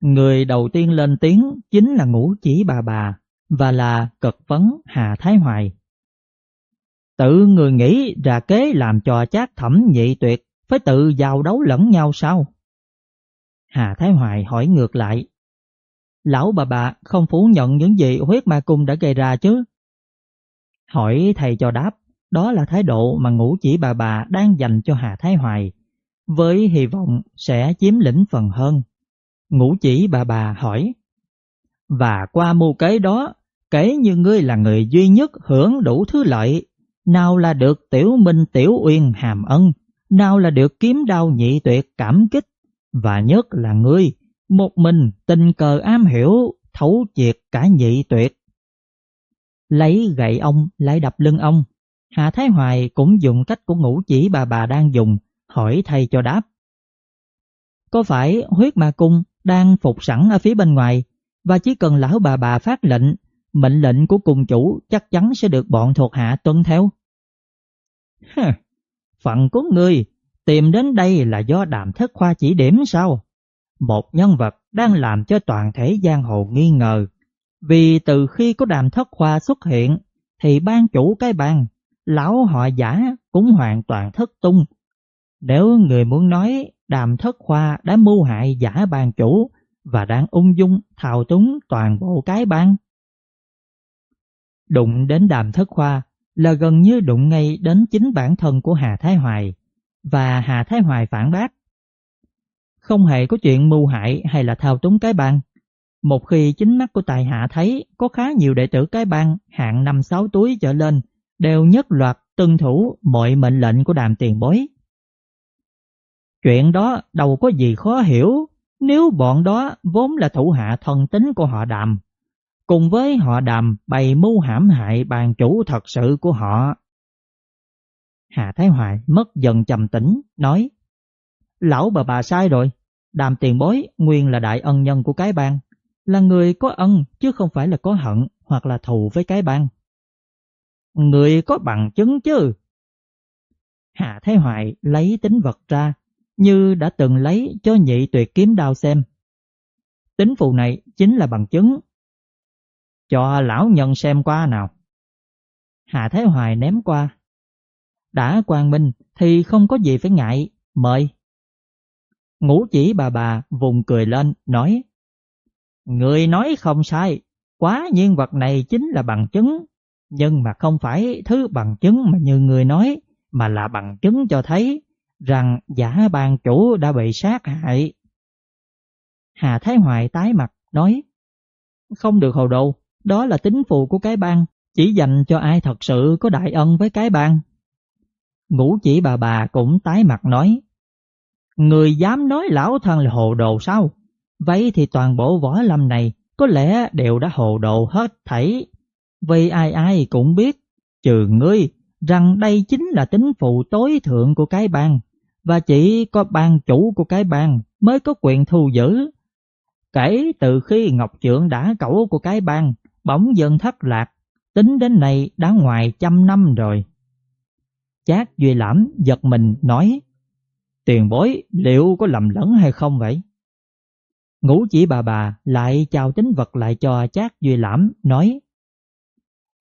người đầu tiên lên tiếng chính là ngũ chỉ bà bà và là cực vấn Hà Thái Hoài. Tự người nghĩ ra kế làm cho Chát thẩm nhị tuyệt phải tự giao đấu lẫn nhau sao? Hà Thái Hoài hỏi ngược lại. Lão bà bà không phủ nhận những gì huyết ma cung đã gây ra chứ? Hỏi thầy cho đáp, đó là thái độ mà ngũ chỉ bà bà đang dành cho Hà Thái Hoài, với hy vọng sẽ chiếm lĩnh phần hơn. Ngũ chỉ bà bà hỏi, và qua mưu kế đó, kể như ngươi là người duy nhất hưởng đủ thứ lợi, nào là được tiểu minh tiểu uyên hàm ân, nào là được kiếm đau nhị tuyệt cảm kích, và nhất là ngươi, một mình tình cờ am hiểu, thấu triệt cả nhị tuyệt lấy gậy ông lại đập lưng ông. Hạ Thái Hoài cũng dùng cách của ngũ chỉ bà bà đang dùng, hỏi thầy cho đáp. Có phải huyết ma cung đang phục sẵn ở phía bên ngoài và chỉ cần lão bà bà phát lệnh, mệnh lệnh của cung chủ chắc chắn sẽ được bọn thuộc hạ tuân theo? phận của ngươi tìm đến đây là do đàm thất khoa chỉ điểm sao? Một nhân vật đang làm cho toàn thể giang hồ nghi ngờ vì từ khi có đàm thất khoa xuất hiện thì ban chủ cái bang, lão họ giả cũng hoàn toàn thất tung. Nếu người muốn nói đàm thất khoa đã mưu hại giả ban chủ và đang ung dung thao túng toàn bộ cái bang. Đụng đến đàm thất khoa là gần như đụng ngay đến chính bản thân của Hà Thái Hoài và Hà Thái Hoài phản bác. Không hề có chuyện mưu hại hay là thao túng cái bang. Một khi chính mắt của tài hạ thấy có khá nhiều đệ tử cái bang hạng 5-6 túi trở lên đều nhất loạt tuân thủ mọi mệnh lệnh của đàm tiền bối. Chuyện đó đâu có gì khó hiểu, Nếu bọn đó vốn là thủ hạ thần tính của họ đàm, cùng với họ đàm bày mưu hãm hại bàn chủ thật sự của họ. Hà Thái Hoài mất dần trầm tĩnh, nói Lão bà bà sai rồi, đàm tiền bối nguyên là đại ân nhân của cái bang, là người có ân chứ không phải là có hận hoặc là thù với cái bang. Người có bằng chứng chứ? Hạ Thái Hoài lấy tính vật ra, như đã từng lấy cho nhị tuyệt kiếm đao xem. Tính phụ này chính là bằng chứng. Cho lão nhân xem qua nào. Hà Thế Hoài ném qua. Đã quang minh thì không có gì phải ngại, mời. Ngũ chỉ bà bà vùng cười lên, nói Người nói không sai, quá nhiên vật này chính là bằng chứng, nhưng mà không phải thứ bằng chứng mà như người nói, mà là bằng chứng cho thấy rằng giả ban chủ đã bị sát hại. Hà Thái Hoài tái mặt nói Không được hồ đồ, đó là tính phụ của cái bang, chỉ dành cho ai thật sự có đại ân với cái bang. Ngũ chỉ bà bà cũng tái mặt nói Người dám nói lão thân là hồ đồ sao? Vậy thì toàn bộ võ lâm này có lẽ đều đã hồ đồ hết thảy. Vì ai ai cũng biết, trừ ngươi, rằng đây chính là tính phụ tối thượng của cái bang, và chỉ có ban chủ của cái bang mới có quyền thu giữ. Kể từ khi Ngọc Trượng đã cẩu của cái bang, bỗng dần thất lạc, tính đến nay đã ngoài trăm năm rồi. Chát Duy Lãm giật mình nói, tiền bối liệu có lầm lẫn hay không vậy? Ngũ chỉ bà bà lại chào tính vật lại cho Chát Duy Lãm, nói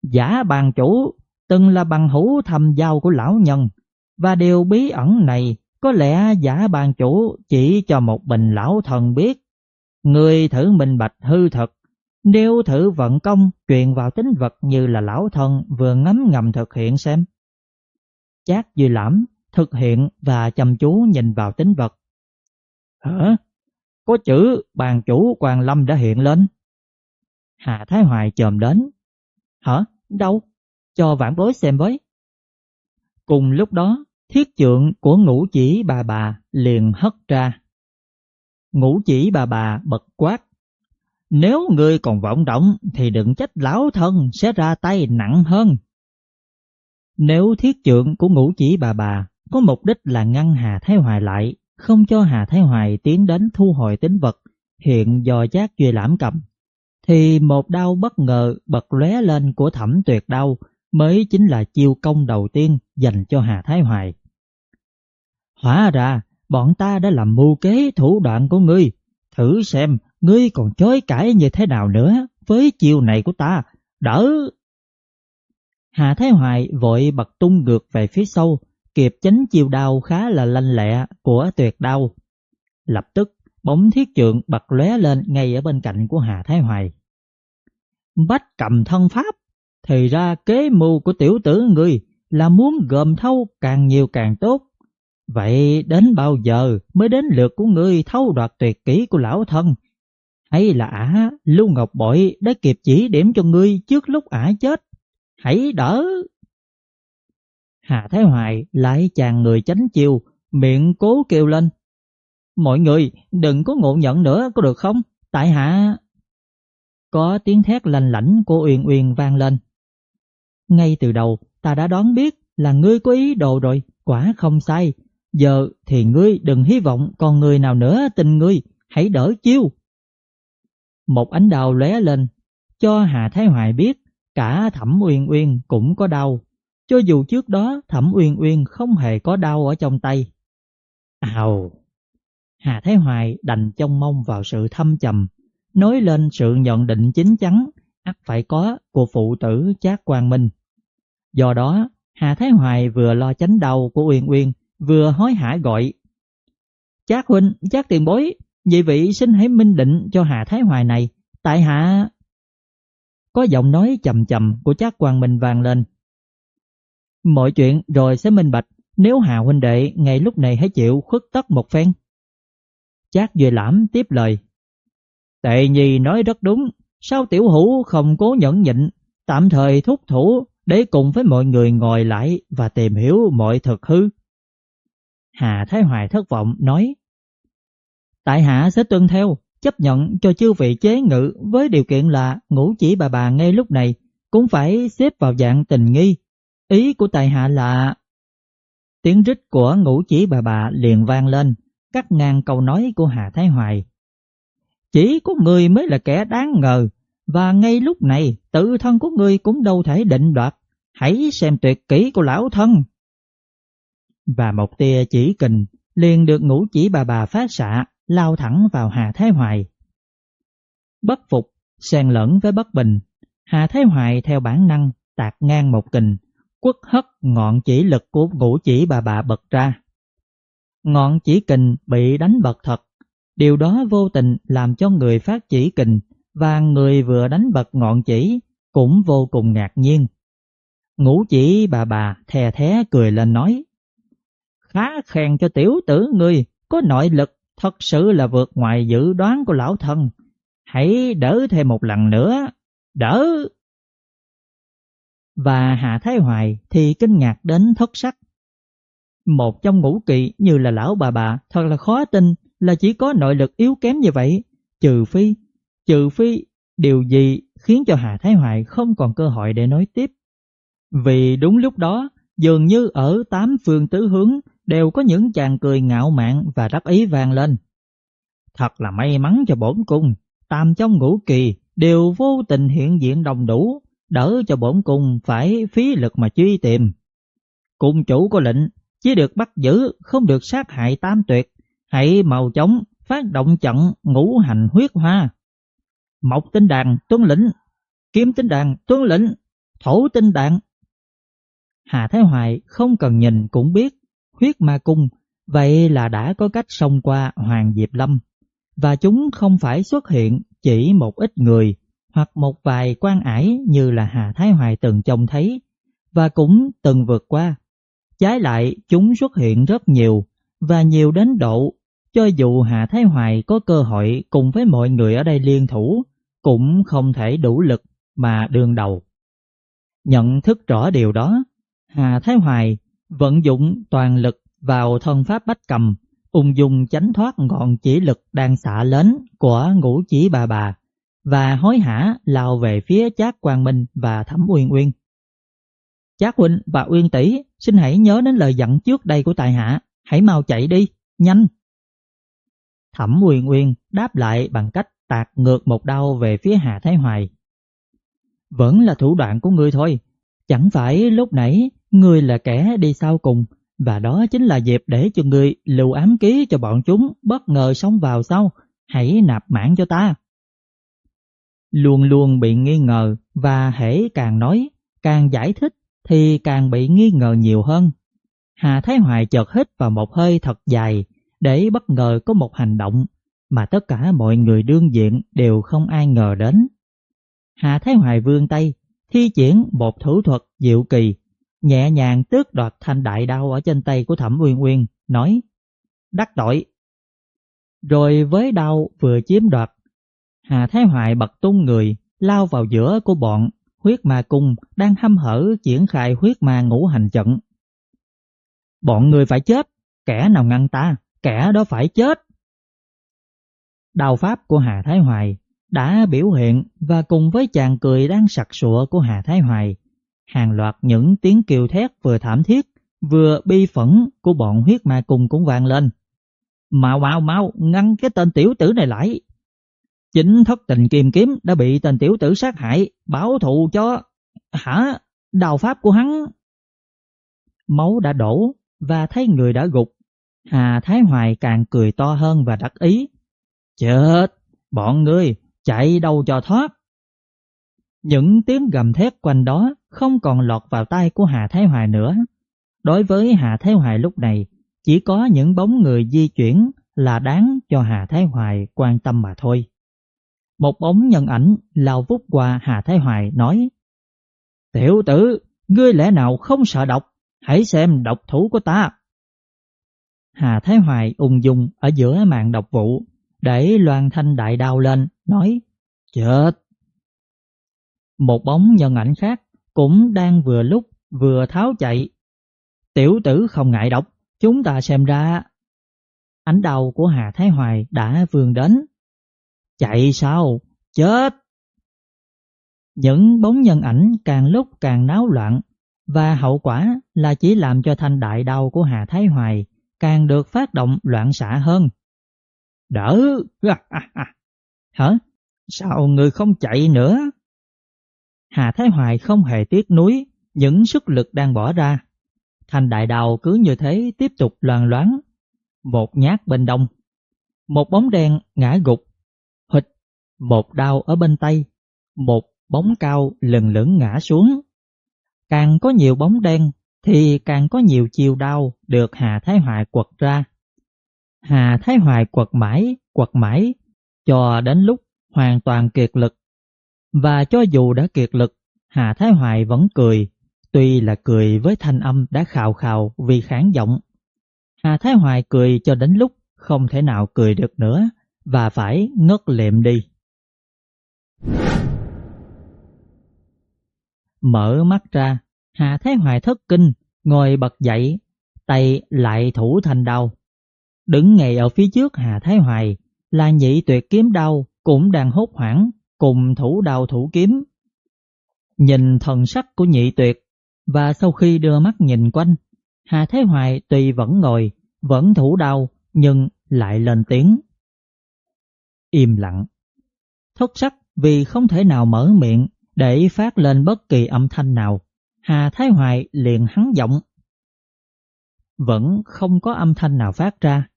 Giả bàn chủ từng là bằng hữu thầm giao của lão nhân, và điều bí ẩn này có lẽ giả bàn chủ chỉ cho một bình lão thần biết. Người thử minh bạch hư thật, nếu thử vận công truyền vào tính vật như là lão thần vừa ngấm ngầm thực hiện xem. Chát Duy Lãm thực hiện và chăm chú nhìn vào tính vật. Hả? Có chữ bàn chủ quan Lâm đã hiện lên. Hà Thái Hoài chồm đến. Hả? Đâu? Cho vãn bối xem với. Cùng lúc đó, thiết trượng của ngũ chỉ bà bà liền hất ra. Ngũ chỉ bà bà bật quát. Nếu ngươi còn vọng động thì đừng trách lão thân sẽ ra tay nặng hơn. Nếu thiết trượng của ngũ chỉ bà bà có mục đích là ngăn Hà Thái Hoài lại, không cho Hà Thái Hoài tiến đến thu hồi tính vật hiện do giác duy lãm cầm, thì một đau bất ngờ bật lóe lên của thẩm tuyệt đau mới chính là chiêu công đầu tiên dành cho Hà Thái Hoài. Hóa ra, bọn ta đã làm mưu kế thủ đoạn của ngươi, thử xem ngươi còn chối cãi như thế nào nữa với chiều này của ta, đỡ. Hà Thái Hoài vội bật tung ngược về phía sau, kịp tránh chiều đao khá là lanh lẹ của tuyệt đao. Lập tức, bóng thiết trượng bật lóe lên ngay ở bên cạnh của Hà Thái Hoài. Bách cầm thân pháp, thì ra kế mưu của tiểu tử ngươi là muốn gồm thâu càng nhiều càng tốt. Vậy đến bao giờ mới đến lượt của ngươi thâu đoạt tuyệt kỹ của lão thân? Hay là ả Lưu Ngọc Bội đã kịp chỉ điểm cho ngươi trước lúc ả chết? Hãy đỡ! Hà Thái Hoài lại chàng người chánh chiêu, miệng cố kêu lên. Mọi người đừng có ngộ nhận nữa có được không? Tại hạ... Có tiếng thét lành lãnh của Uyên Uyên vang lên. Ngay từ đầu ta đã đoán biết là ngươi có ý đồ rồi, quả không sai. Giờ thì ngươi đừng hy vọng còn người nào nữa tin ngươi, hãy đỡ chiêu. Một ánh đau lóe lên, cho Hà Thái Hoài biết cả Thẩm Uyên Uyên cũng có đau. Cho dù trước đó Thẩm Uyên Uyên không hề có đau ở trong tay. Ào! Hà Thái Hoài đành trông mong vào sự thâm trầm, nói lên sự nhận định chính chắn ắt phải có của phụ tử Trác Quang Minh. Do đó, Hà Thái Hoài vừa lo tránh đau của Uyên Uyên, vừa hối hả gọi. Trác huynh, Trác tiền bối, vậy vị xin hãy minh định cho Hà Thái Hoài này, tại hạ... Có giọng nói chầm chầm của chác Quang Minh vang lên. Mọi chuyện rồi sẽ minh bạch nếu Hà huynh đệ ngày lúc này hãy chịu khuất tất một phen. Chát Duy Lãm tiếp lời. Tệ nhi nói rất đúng, sao tiểu hữu không cố nhẫn nhịn, tạm thời thúc thủ để cùng với mọi người ngồi lại và tìm hiểu mọi thực hư. Hà Thái Hoài thất vọng nói, Tại hạ sẽ tuân theo, chấp nhận cho chư vị chế ngự với điều kiện là ngũ chỉ bà bà ngay lúc này cũng phải xếp vào dạng tình nghi. Ý của tại hạ là... Tiếng rít của ngũ chỉ bà bà liền vang lên, cắt ngang câu nói của Hà Thái Hoài. Chỉ có người mới là kẻ đáng ngờ, và ngay lúc này tự thân của người cũng đâu thể định đoạt. Hãy xem tuyệt kỹ của lão thân. Và một tia chỉ kình liền được ngũ chỉ bà bà phát xạ lao thẳng vào Hà Thái Hoài. Bất phục, xen lẫn với bất bình, Hà Thái Hoài theo bản năng tạt ngang một kình, quất hất ngọn chỉ lực của ngũ chỉ bà bà bật ra. Ngọn chỉ kình bị đánh bật thật, điều đó vô tình làm cho người phát chỉ kình và người vừa đánh bật ngọn chỉ cũng vô cùng ngạc nhiên. Ngũ chỉ bà bà thè thé cười lên nói Khá khen cho tiểu tử ngươi có nội lực thật sự là vượt ngoài dự đoán của lão thân. Hãy đỡ thêm một lần nữa, đỡ! Và Hạ Thái Hoài thì kinh ngạc đến thất sắc. Một trong ngũ kỵ như là lão bà bà thật là khó tin là chỉ có nội lực yếu kém như vậy, trừ phi, trừ phi điều gì khiến cho Hà Thái Hoài không còn cơ hội để nói tiếp. Vì đúng lúc đó, dường như ở tám phương tứ hướng đều có những chàng cười ngạo mạn và đắc ý vang lên. Thật là may mắn cho bổn cung, tam trong ngũ kỳ đều vô tình hiện diện đồng đủ, đỡ cho bổn cung phải phí lực mà truy tìm. Cung chủ có lệnh, chỉ được bắt giữ, không được sát hại tam tuyệt, hãy màu chống phát động trận ngũ hành huyết hoa. Mộc tinh đàn tuân lĩnh, kiếm tinh đàn tuân lĩnh, thổ tinh đàn. Hà Thái Hoài không cần nhìn cũng biết huyết ma cung, vậy là đã có cách xông qua Hoàng Diệp Lâm, và chúng không phải xuất hiện chỉ một ít người hoặc một vài quan ải như là Hà Thái Hoài từng trông thấy và cũng từng vượt qua. Trái lại, chúng xuất hiện rất nhiều và nhiều đến độ cho dù Hà Thái Hoài có cơ hội cùng với mọi người ở đây liên thủ cũng không thể đủ lực mà đương đầu. Nhận thức rõ điều đó, Hà Thái Hoài vận dụng toàn lực vào thân pháp bách cầm, ung dung tránh thoát ngọn chỉ lực đang xả lớn của ngũ chỉ bà bà và hối hả lao về phía Trác Quang Minh và Thẩm Uyên Uyên. Trác huynh và Uyên tỷ, xin hãy nhớ đến lời dặn trước đây của tài hạ, hãy mau chạy đi, nhanh. Thẩm Uyên Uyên đáp lại bằng cách tạt ngược một đau về phía Hà Thái Hoài. Vẫn là thủ đoạn của ngươi thôi, chẳng phải lúc nãy Ngươi là kẻ đi sau cùng và đó chính là dịp để cho ngươi lưu ám ký cho bọn chúng bất ngờ sống vào sau. Hãy nạp mạng cho ta. Luôn luôn bị nghi ngờ và hễ càng nói, càng giải thích thì càng bị nghi ngờ nhiều hơn. Hà Thái Hoài chợt hít vào một hơi thật dài để bất ngờ có một hành động mà tất cả mọi người đương diện đều không ai ngờ đến. Hà Thái Hoài vươn tay, thi triển một thủ thuật diệu kỳ nhẹ nhàng tước đoạt thanh đại đao ở trên tay của Thẩm Uyên Uyên, nói Đắc tội. Rồi với đao vừa chiếm đoạt, Hà Thái Hoài bật tung người, lao vào giữa của bọn huyết ma cung đang hâm hở triển khai huyết ma ngũ hành trận. Bọn người phải chết, kẻ nào ngăn ta, kẻ đó phải chết. Đào pháp của Hà Thái Hoài đã biểu hiện và cùng với chàng cười đang sặc sụa của Hà Thái Hoài hàng loạt những tiếng kêu thét vừa thảm thiết, vừa bi phẫn của bọn huyết ma cùng cũng vang lên. Mau mau mau, ngăn cái tên tiểu tử này lại. Chính thất tình kiềm kiếm đã bị tên tiểu tử sát hại, báo thù cho... Hả? Đào pháp của hắn... Máu đã đổ và thấy người đã gục. Hà Thái Hoài càng cười to hơn và đắc ý. Chết! Bọn ngươi chạy đâu cho thoát. Những tiếng gầm thét quanh đó không còn lọt vào tai của Hà Thái Hoài nữa. Đối với Hà Thái Hoài lúc này, chỉ có những bóng người di chuyển là đáng cho Hà Thái Hoài quan tâm mà thôi. Một bóng nhân ảnh lao vút qua Hà Thái Hoài nói Tiểu tử, ngươi lẽ nào không sợ độc, hãy xem độc thủ của ta. Hà Thái Hoài ung dung ở giữa màn độc vụ, để loan thanh đại đao lên, nói Chết! Một bóng nhân ảnh khác cũng đang vừa lúc vừa tháo chạy. Tiểu tử không ngại độc, chúng ta xem ra... Ánh đầu của Hà Thái Hoài đã vươn đến. Chạy sao? Chết! Những bóng nhân ảnh càng lúc càng náo loạn và hậu quả là chỉ làm cho thanh đại đau của Hà Thái Hoài càng được phát động loạn xạ hơn. Đỡ! Hả? Sao người không chạy nữa? Hà Thái Hoài không hề tiếc nuối những sức lực đang bỏ ra. thành đại đào cứ như thế tiếp tục loàn loáng. Một nhát bên đông, một bóng đen ngã gục, hịch, một đau ở bên tay, một bóng cao lần lửng ngã xuống. Càng có nhiều bóng đen thì càng có nhiều chiều đau được Hà Thái Hoài quật ra. Hà Thái Hoài quật mãi, quật mãi, cho đến lúc hoàn toàn kiệt lực. Và cho dù đã kiệt lực, Hà Thái Hoài vẫn cười, tuy là cười với thanh âm đã khào khào vì kháng giọng. Hà Thái Hoài cười cho đến lúc không thể nào cười được nữa và phải ngất lệm đi. Mở mắt ra, Hà Thái Hoài thất kinh, ngồi bật dậy, tay lại thủ thành đau. Đứng ngay ở phía trước Hà Thái Hoài là nhị tuyệt kiếm đau cũng đang hốt hoảng cùng thủ đào thủ kiếm. Nhìn thần sắc của nhị tuyệt và sau khi đưa mắt nhìn quanh, Hà Thế Hoài tuy vẫn ngồi, vẫn thủ đào nhưng lại lên tiếng. Im lặng. Thất sắc vì không thể nào mở miệng để phát lên bất kỳ âm thanh nào. Hà Thái Hoài liền hắn giọng. Vẫn không có âm thanh nào phát ra.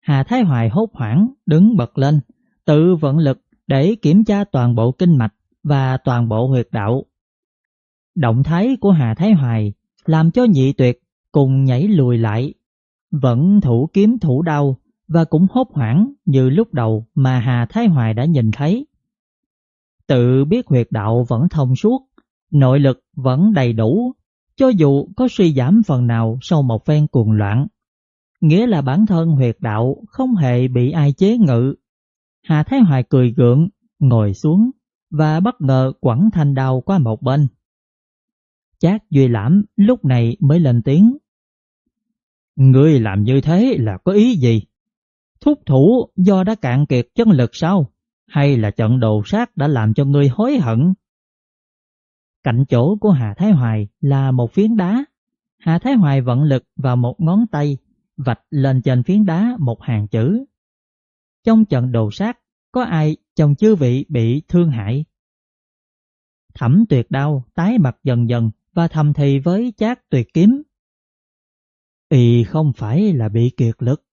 Hà Thái Hoài hốt hoảng đứng bật lên, tự vận lực để kiểm tra toàn bộ kinh mạch và toàn bộ huyệt đạo. Động thái của Hà Thái Hoài làm cho nhị tuyệt cùng nhảy lùi lại, vẫn thủ kiếm thủ đau và cũng hốt hoảng như lúc đầu mà Hà Thái Hoài đã nhìn thấy. Tự biết huyệt đạo vẫn thông suốt, nội lực vẫn đầy đủ, cho dù có suy giảm phần nào sau một phen cuồng loạn. Nghĩa là bản thân huyệt đạo không hề bị ai chế ngự Hà Thái Hoài cười gượng, ngồi xuống và bất ngờ quẳng thanh đao qua một bên. Chát Duy Lãm lúc này mới lên tiếng. Ngươi làm như thế là có ý gì? Thúc thủ do đã cạn kiệt chân lực sao? Hay là trận đồ sát đã làm cho ngươi hối hận? Cạnh chỗ của Hà Thái Hoài là một phiến đá. Hà Thái Hoài vận lực vào một ngón tay, vạch lên trên phiến đá một hàng chữ trong trận đồ sát có ai chồng chư vị bị thương hại. Thẩm tuyệt đau tái mặt dần dần và thầm thì với chát tuyệt kiếm. Y không phải là bị kiệt lực.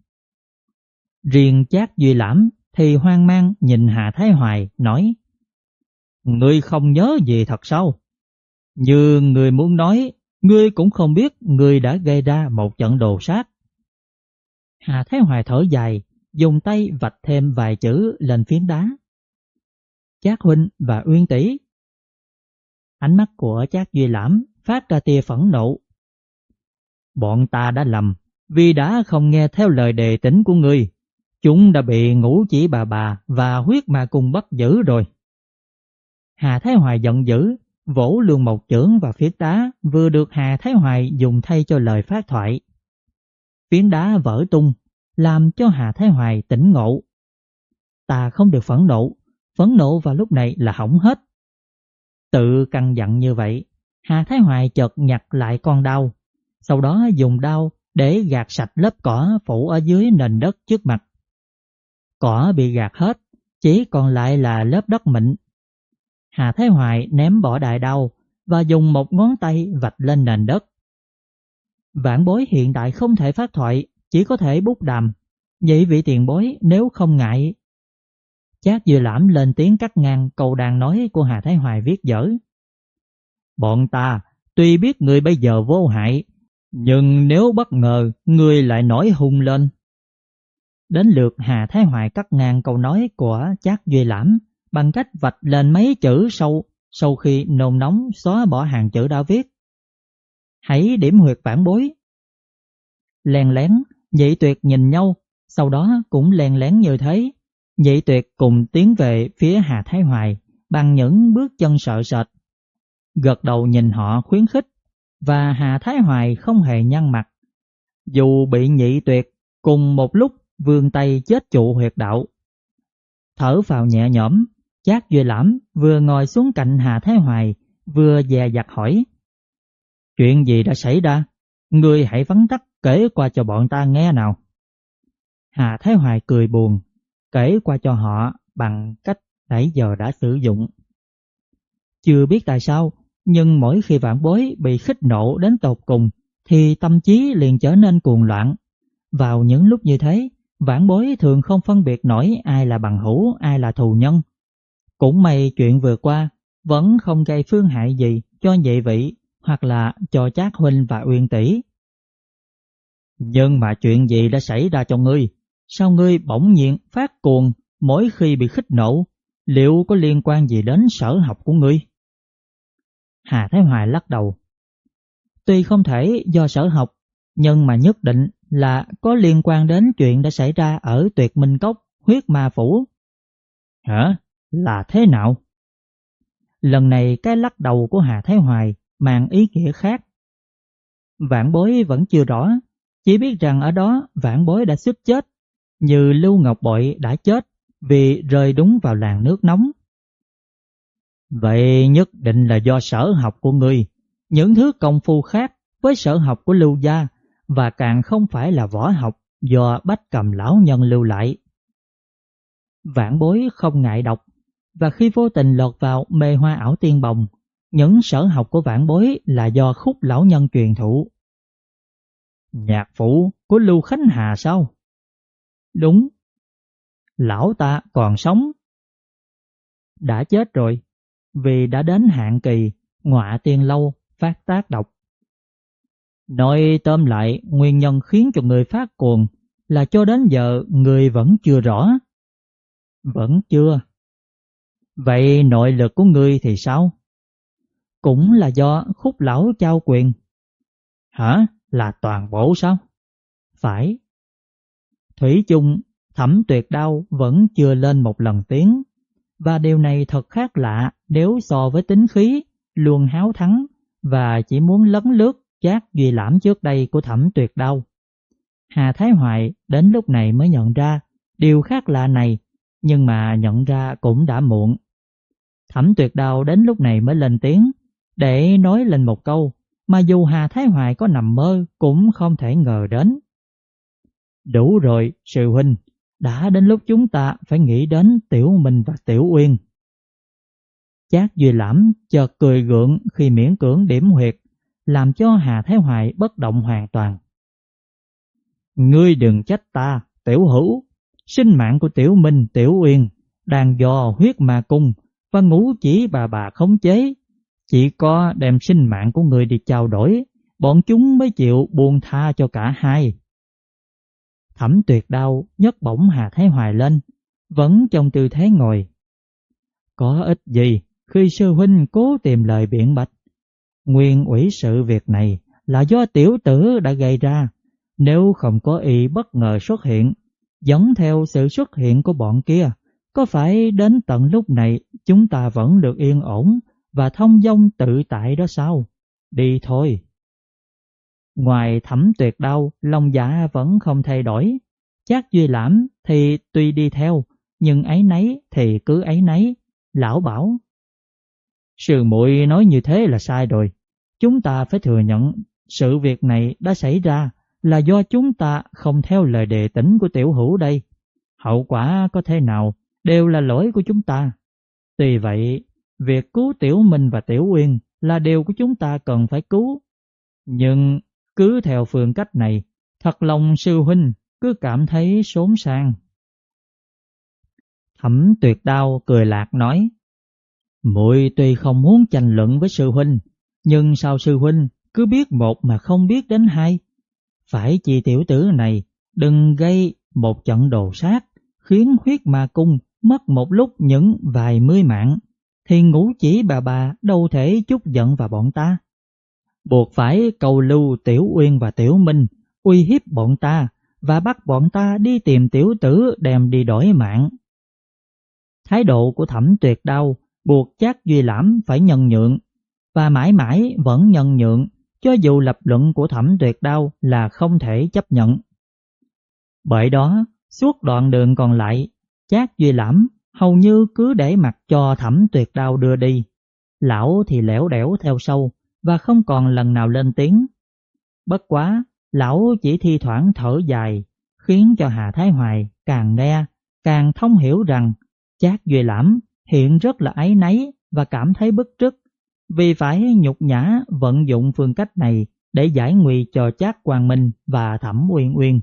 Riêng chát duy lãm thì hoang mang nhìn Hạ Thái Hoài nói Ngươi không nhớ gì thật sao? Như người muốn nói, ngươi cũng không biết ngươi đã gây ra một trận đồ sát. Hà Thái Hoài thở dài dùng tay vạch thêm vài chữ lên phiến đá. Chát huynh và uyên tỷ. Ánh mắt của chát duy lãm phát ra tia phẫn nộ. Bọn ta đã lầm vì đã không nghe theo lời đề tính của ngươi. Chúng đã bị ngũ chỉ bà bà và huyết mà cùng bắt giữ rồi. Hà Thái Hoài giận dữ, vỗ luôn một chưởng vào phiến đá vừa được Hà Thái Hoài dùng thay cho lời phát thoại. Phiến đá vỡ tung, làm cho Hà Thái Hoài tỉnh ngộ. Ta không được phẫn nộ, phẫn nộ vào lúc này là hỏng hết. Tự căng dặn như vậy, Hà Thái Hoài chợt nhặt lại con đau, sau đó dùng đau để gạt sạch lớp cỏ phủ ở dưới nền đất trước mặt. Cỏ bị gạt hết, chỉ còn lại là lớp đất mịn. Hà Thái Hoài ném bỏ đại đau và dùng một ngón tay vạch lên nền đất. Vạn bối hiện đại không thể phát thoại chỉ có thể bút đàm. Vậy vị tiền bối nếu không ngại. Chát vừa lãm lên tiếng cắt ngang câu đang nói của Hà Thái Hoài viết dở. Bọn ta tuy biết người bây giờ vô hại, nhưng nếu bất ngờ người lại nổi hung lên. Đến lượt Hà Thái Hoài cắt ngang câu nói của Chát Duy Lãm bằng cách vạch lên mấy chữ sâu sau khi nôn nóng xóa bỏ hàng chữ đã viết. Hãy điểm huyệt phản bối. Lèn lén Nhị tuyệt nhìn nhau, sau đó cũng lèn lén như thế. Nhị tuyệt cùng tiến về phía Hà Thái Hoài bằng những bước chân sợ sệt. Gật đầu nhìn họ khuyến khích và Hà Thái Hoài không hề nhăn mặt. Dù bị nhị tuyệt cùng một lúc vươn tay chết trụ huyệt đạo. Thở vào nhẹ nhõm, Chát Duy Lãm vừa ngồi xuống cạnh Hà Thái Hoài, vừa dè dặt hỏi. Chuyện gì đã xảy ra? Ngươi hãy vắn tắt kể qua cho bọn ta nghe nào. Hà Thái Hoài cười buồn, kể qua cho họ bằng cách nãy giờ đã sử dụng. Chưa biết tại sao, nhưng mỗi khi vạn bối bị khích nộ đến tột cùng, thì tâm trí liền trở nên cuồng loạn. Vào những lúc như thế, vãn bối thường không phân biệt nổi ai là bằng hữu, ai là thù nhân. Cũng may chuyện vừa qua vẫn không gây phương hại gì cho nhị vị hoặc là cho Trác Huynh và Uyên Tỷ. Nhưng mà chuyện gì đã xảy ra cho ngươi? Sao ngươi bỗng nhiên phát cuồng mỗi khi bị khích nộ? Liệu có liên quan gì đến sở học của ngươi? Hà Thái Hoài lắc đầu. Tuy không thể do sở học, nhưng mà nhất định là có liên quan đến chuyện đã xảy ra ở tuyệt minh cốc, huyết ma phủ. Hả? Là thế nào? Lần này cái lắc đầu của Hà Thái Hoài mang ý nghĩa khác. Vạn bối vẫn chưa rõ, chỉ biết rằng ở đó vãn bối đã suýt chết, như Lưu Ngọc Bội đã chết vì rơi đúng vào làng nước nóng. Vậy nhất định là do sở học của ngươi, những thứ công phu khác với sở học của Lưu Gia và càng không phải là võ học do bách cầm lão nhân lưu lại. Vãn bối không ngại đọc và khi vô tình lọt vào mê hoa ảo tiên bồng, những sở học của vãn bối là do khúc lão nhân truyền thụ. Nhạc phụ của Lưu Khánh Hà sao? Đúng. Lão ta còn sống. Đã chết rồi, vì đã đến hạn kỳ, ngọa tiên lâu, phát tác độc. Nói tóm lại, nguyên nhân khiến cho người phát cuồng là cho đến giờ người vẫn chưa rõ. Vẫn chưa. Vậy nội lực của ngươi thì sao? Cũng là do khúc lão trao quyền. Hả? Là toàn bộ sao? Phải. Thủy chung, thẩm tuyệt đau vẫn chưa lên một lần tiếng. Và điều này thật khác lạ nếu so với tính khí, luôn háo thắng và chỉ muốn lấn lướt chát duy lãm trước đây của thẩm tuyệt đau. Hà Thái Hoài đến lúc này mới nhận ra điều khác lạ này, nhưng mà nhận ra cũng đã muộn. Thẩm tuyệt đau đến lúc này mới lên tiếng, để nói lên một câu mà dù Hà Thái Hoài có nằm mơ cũng không thể ngờ đến. Đủ rồi, sư huynh, đã đến lúc chúng ta phải nghĩ đến Tiểu Minh và Tiểu Uyên. Chát Duy Lãm chợt cười gượng khi miễn cưỡng điểm huyệt, làm cho Hà Thái Hoài bất động hoàn toàn. Ngươi đừng trách ta, Tiểu Hữu, sinh mạng của Tiểu Minh, Tiểu Uyên đang do huyết mà cung và ngũ chỉ bà bà khống chế. Chỉ có đem sinh mạng của người đi trao đổi, bọn chúng mới chịu buông tha cho cả hai. Thẩm tuyệt đau nhấc bổng Hà Thái Hoài lên, vẫn trong tư thế ngồi. Có ích gì khi sư huynh cố tìm lời biện bạch. Nguyên ủy sự việc này là do tiểu tử đã gây ra, nếu không có ý bất ngờ xuất hiện, giống theo sự xuất hiện của bọn kia, có phải đến tận lúc này chúng ta vẫn được yên ổn và thông dong tự tại đó sao? Đi thôi. Ngoài thẩm tuyệt đau, lòng dạ vẫn không thay đổi. Chắc Duy Lãm thì tuy đi theo, nhưng ấy nấy thì cứ ấy nấy. Lão bảo, Sư muội nói như thế là sai rồi. Chúng ta phải thừa nhận sự việc này đã xảy ra là do chúng ta không theo lời đề tỉnh của tiểu hữu đây. Hậu quả có thế nào đều là lỗi của chúng ta. Tuy vậy, việc cứu Tiểu Minh và Tiểu Uyên là điều của chúng ta cần phải cứu. Nhưng cứ theo phương cách này, thật lòng sư huynh cứ cảm thấy xốn sang. Thẩm tuyệt đao cười lạc nói, muội tuy không muốn tranh luận với sư huynh, nhưng sao sư huynh cứ biết một mà không biết đến hai? Phải chị tiểu tử này đừng gây một trận đồ sát, khiến huyết ma cung mất một lúc những vài mươi mạng, thì ngũ chỉ bà bà đâu thể chút giận vào bọn ta. Buộc phải cầu lưu Tiểu Uyên và Tiểu Minh uy hiếp bọn ta và bắt bọn ta đi tìm tiểu tử đem đi đổi mạng. Thái độ của thẩm tuyệt đau buộc chắc Duy Lãm phải nhân nhượng và mãi mãi vẫn nhân nhượng cho dù lập luận của thẩm tuyệt đau là không thể chấp nhận. Bởi đó, Suốt đoạn đường còn lại, Chát Duy Lãm hầu như cứ để mặc cho thẩm tuyệt đao đưa đi. Lão thì lẻo đẻo theo sau và không còn lần nào lên tiếng. Bất quá, lão chỉ thi thoảng thở dài, khiến cho Hà Thái Hoài càng nghe, càng thông hiểu rằng Chát Duy Lãm hiện rất là áy náy và cảm thấy bức trức vì phải nhục nhã vận dụng phương cách này để giải nguy cho Chát Quang Minh và Thẩm Uyên Uyên.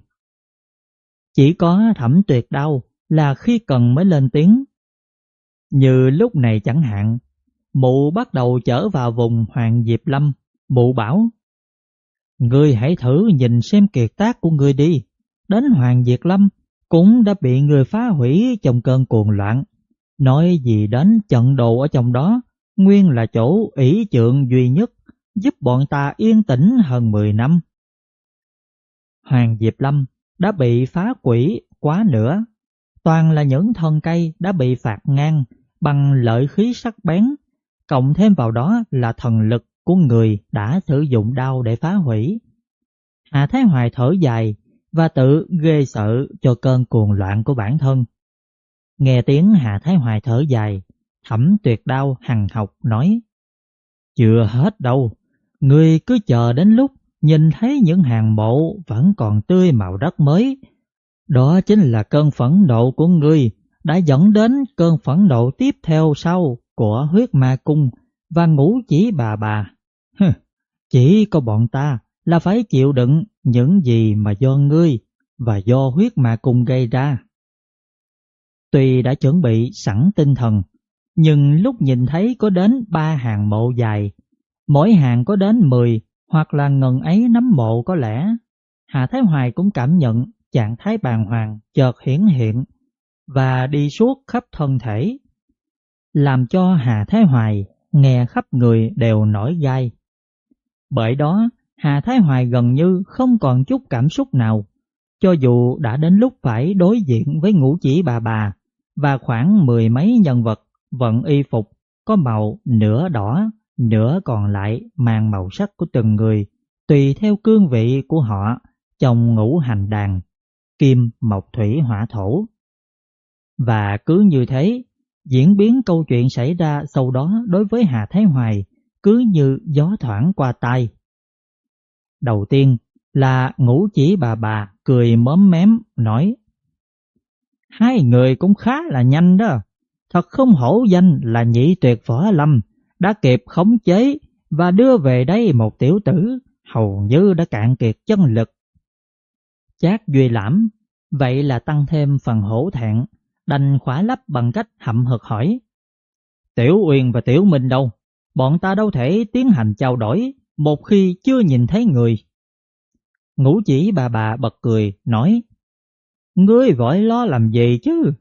Chỉ có Thẩm Tuyệt Đau là khi cần mới lên tiếng. Như lúc này chẳng hạn, mụ bắt đầu trở vào vùng Hoàng Diệp Lâm, mụ bảo Ngươi hãy thử nhìn xem kiệt tác của ngươi đi, đến Hoàng Diệp Lâm cũng đã bị người phá hủy trong cơn cuồng loạn. Nói gì đến trận đồ ở trong đó, nguyên là chỗ ỷ trượng duy nhất, giúp bọn ta yên tĩnh hơn 10 năm. Hoàng Diệp Lâm đã bị phá quỷ quá nữa, toàn là những thân cây đã bị phạt ngang bằng lợi khí sắc bén, cộng thêm vào đó là thần lực của người đã sử dụng đao để phá hủy. Hà Thái Hoài thở dài và tự ghê sợ cho cơn cuồng loạn của bản thân. Nghe tiếng Hà Thái Hoài thở dài, thẩm tuyệt đau hằng học nói Chưa hết đâu, người cứ chờ đến lúc nhìn thấy những hàng mộ vẫn còn tươi màu đất mới. Đó chính là cơn phẫn nộ của ngươi đã dẫn đến cơn phẫn nộ tiếp theo sau của huyết ma cung và ngũ chỉ bà bà. chỉ có bọn ta là phải chịu đựng những gì mà do ngươi và do huyết ma cung gây ra. Tuy đã chuẩn bị sẵn tinh thần, nhưng lúc nhìn thấy có đến ba hàng mộ dài, mỗi hàng có đến 10 hoặc là ngần ấy nắm mộ có lẽ, Hà Thái Hoài cũng cảm nhận trạng thái bàng hoàng chợt hiển hiện và đi suốt khắp thân thể, làm cho Hà Thái Hoài nghe khắp người đều nổi gai. Bởi đó, Hà Thái Hoài gần như không còn chút cảm xúc nào, cho dù đã đến lúc phải đối diện với ngũ chỉ bà bà và khoảng mười mấy nhân vật vận y phục có màu nửa đỏ, nửa còn lại mang màu sắc của từng người, tùy theo cương vị của họ trong ngũ hành đàn, kim, mộc, thủy, hỏa, thổ. Và cứ như thế, diễn biến câu chuyện xảy ra sau đó đối với Hà Thái Hoài cứ như gió thoảng qua tai. Đầu tiên là ngũ chỉ bà bà cười mớm mém nói Hai người cũng khá là nhanh đó, thật không hổ danh là nhị tuyệt võ lâm, đã kịp khống chế và đưa về đây một tiểu tử hầu như đã cạn kiệt chân lực. Chát Duy Lãm, vậy là tăng thêm phần hổ thẹn, đành khóa lấp bằng cách hậm hực hỏi. Tiểu Uyên và Tiểu Minh đâu? Bọn ta đâu thể tiến hành trao đổi một khi chưa nhìn thấy người. Ngũ chỉ bà bà bật cười, nói Ngươi vội lo làm gì chứ?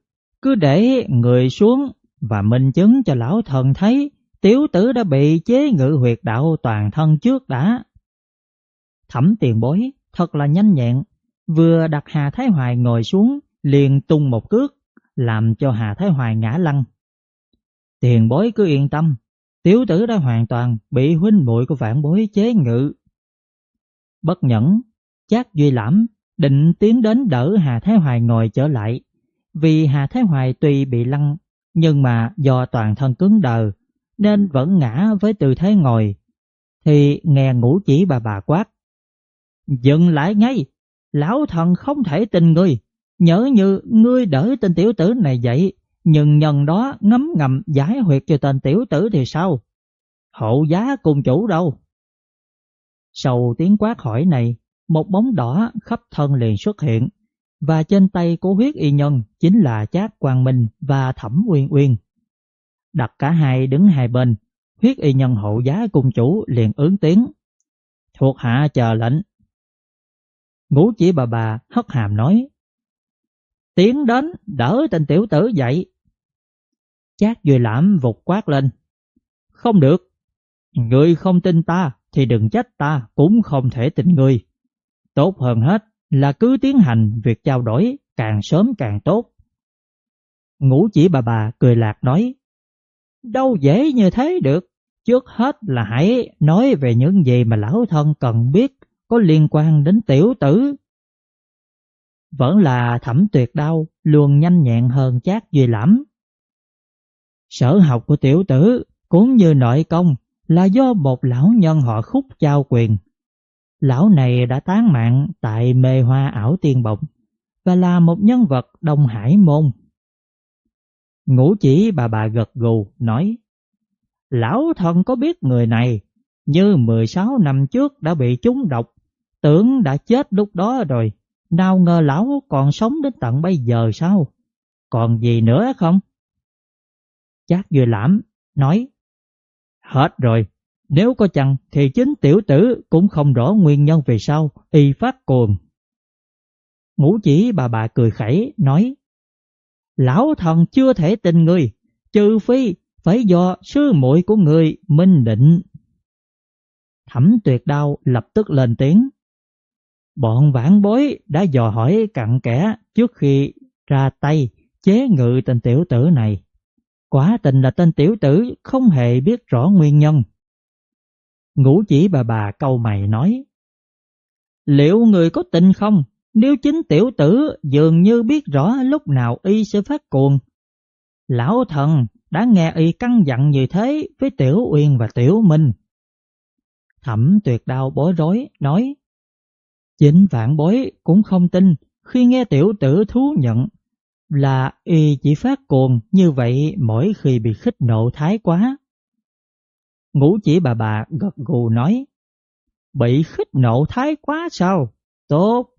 Cứ để người xuống và minh chứng cho lão thần thấy tiểu tử đã bị chế ngự huyệt đạo toàn thân trước đã. Thẩm tiền bối thật là nhanh nhẹn, vừa đặt Hà Thái Hoài ngồi xuống liền tung một cước, làm cho Hà Thái Hoài ngã lăn. Tiền bối cứ yên tâm, tiểu tử đã hoàn toàn bị huynh muội của vạn bối chế ngự. Bất nhẫn, chát duy lãm định tiến đến đỡ Hà Thái Hoài ngồi trở lại, vì Hà Thái Hoài tuy bị lăn, nhưng mà do toàn thân cứng đờ, nên vẫn ngã với tư thế ngồi, thì nghe ngủ chỉ bà bà quát. Dừng lại ngay, lão thần không thể tin ngươi, nhớ như ngươi đỡ tên tiểu tử này vậy, nhưng nhân đó ngấm ngầm giải huyệt cho tên tiểu tử thì sao? Hộ giá cùng chủ đâu? Sau tiếng quát hỏi này, một bóng đỏ khắp thân liền xuất hiện, và trên tay của huyết y nhân chính là Chát Quang Minh và Thẩm Uyên Uyên. Đặt cả hai đứng hai bên, huyết y nhân hộ giá cung chủ liền ứng tiếng. Thuộc hạ chờ lệnh. Ngũ chỉ bà bà hất hàm nói. Tiến đến đỡ tên tiểu tử dậy. Chát vừa Lãm vụt quát lên. Không được. Người không tin ta thì đừng trách ta cũng không thể tin người. Tốt hơn hết là cứ tiến hành việc trao đổi càng sớm càng tốt. Ngũ chỉ bà bà cười lạc nói, đâu dễ như thế được, trước hết là hãy nói về những gì mà lão thân cần biết có liên quan đến tiểu tử. vẫn là thẩm tuyệt đau luôn nhanh nhẹn hơn chát duy lãm. Sở học của tiểu tử, cũng như nội công, là do một lão nhân họ khúc trao quyền. Lão này đã tán mạng tại mê hoa ảo tiên bộng và là một nhân vật Đông Hải môn. Ngũ chỉ bà bà gật gù, nói, Lão thần có biết người này, như 16 năm trước đã bị trúng độc tưởng đã chết lúc đó rồi nào ngờ lão còn sống đến tận bây giờ sao còn gì nữa không? Chát vừa lãm nói Hết rồi, nếu có chăng thì chính tiểu tử cũng không rõ nguyên nhân vì sao y phát cuồng. Ngũ chỉ bà bà cười khẩy nói Lão thần chưa thể tin người, trừ phi phải do sư muội của người minh định. Thẩm tuyệt đau lập tức lên tiếng. Bọn vãn bối đã dò hỏi cặn kẽ trước khi ra tay chế ngự tên tiểu tử này. Quả tình là tên tiểu tử không hề biết rõ nguyên nhân. Ngũ chỉ bà bà câu mày nói Liệu người có tình không? Nếu chính tiểu tử dường như biết rõ lúc nào y sẽ phát cuồng. Lão thần đã nghe y căng dặn như thế với Tiểu Uyên và Tiểu Minh. Thẩm tuyệt đau bối rối, nói Chính vạn bối cũng không tin khi nghe tiểu tử thú nhận là y chỉ phát cuồng như vậy mỗi khi bị khích nộ thái quá. Ngũ chỉ bà bà gật gù nói Bị khích nộ thái quá sao? Tốt,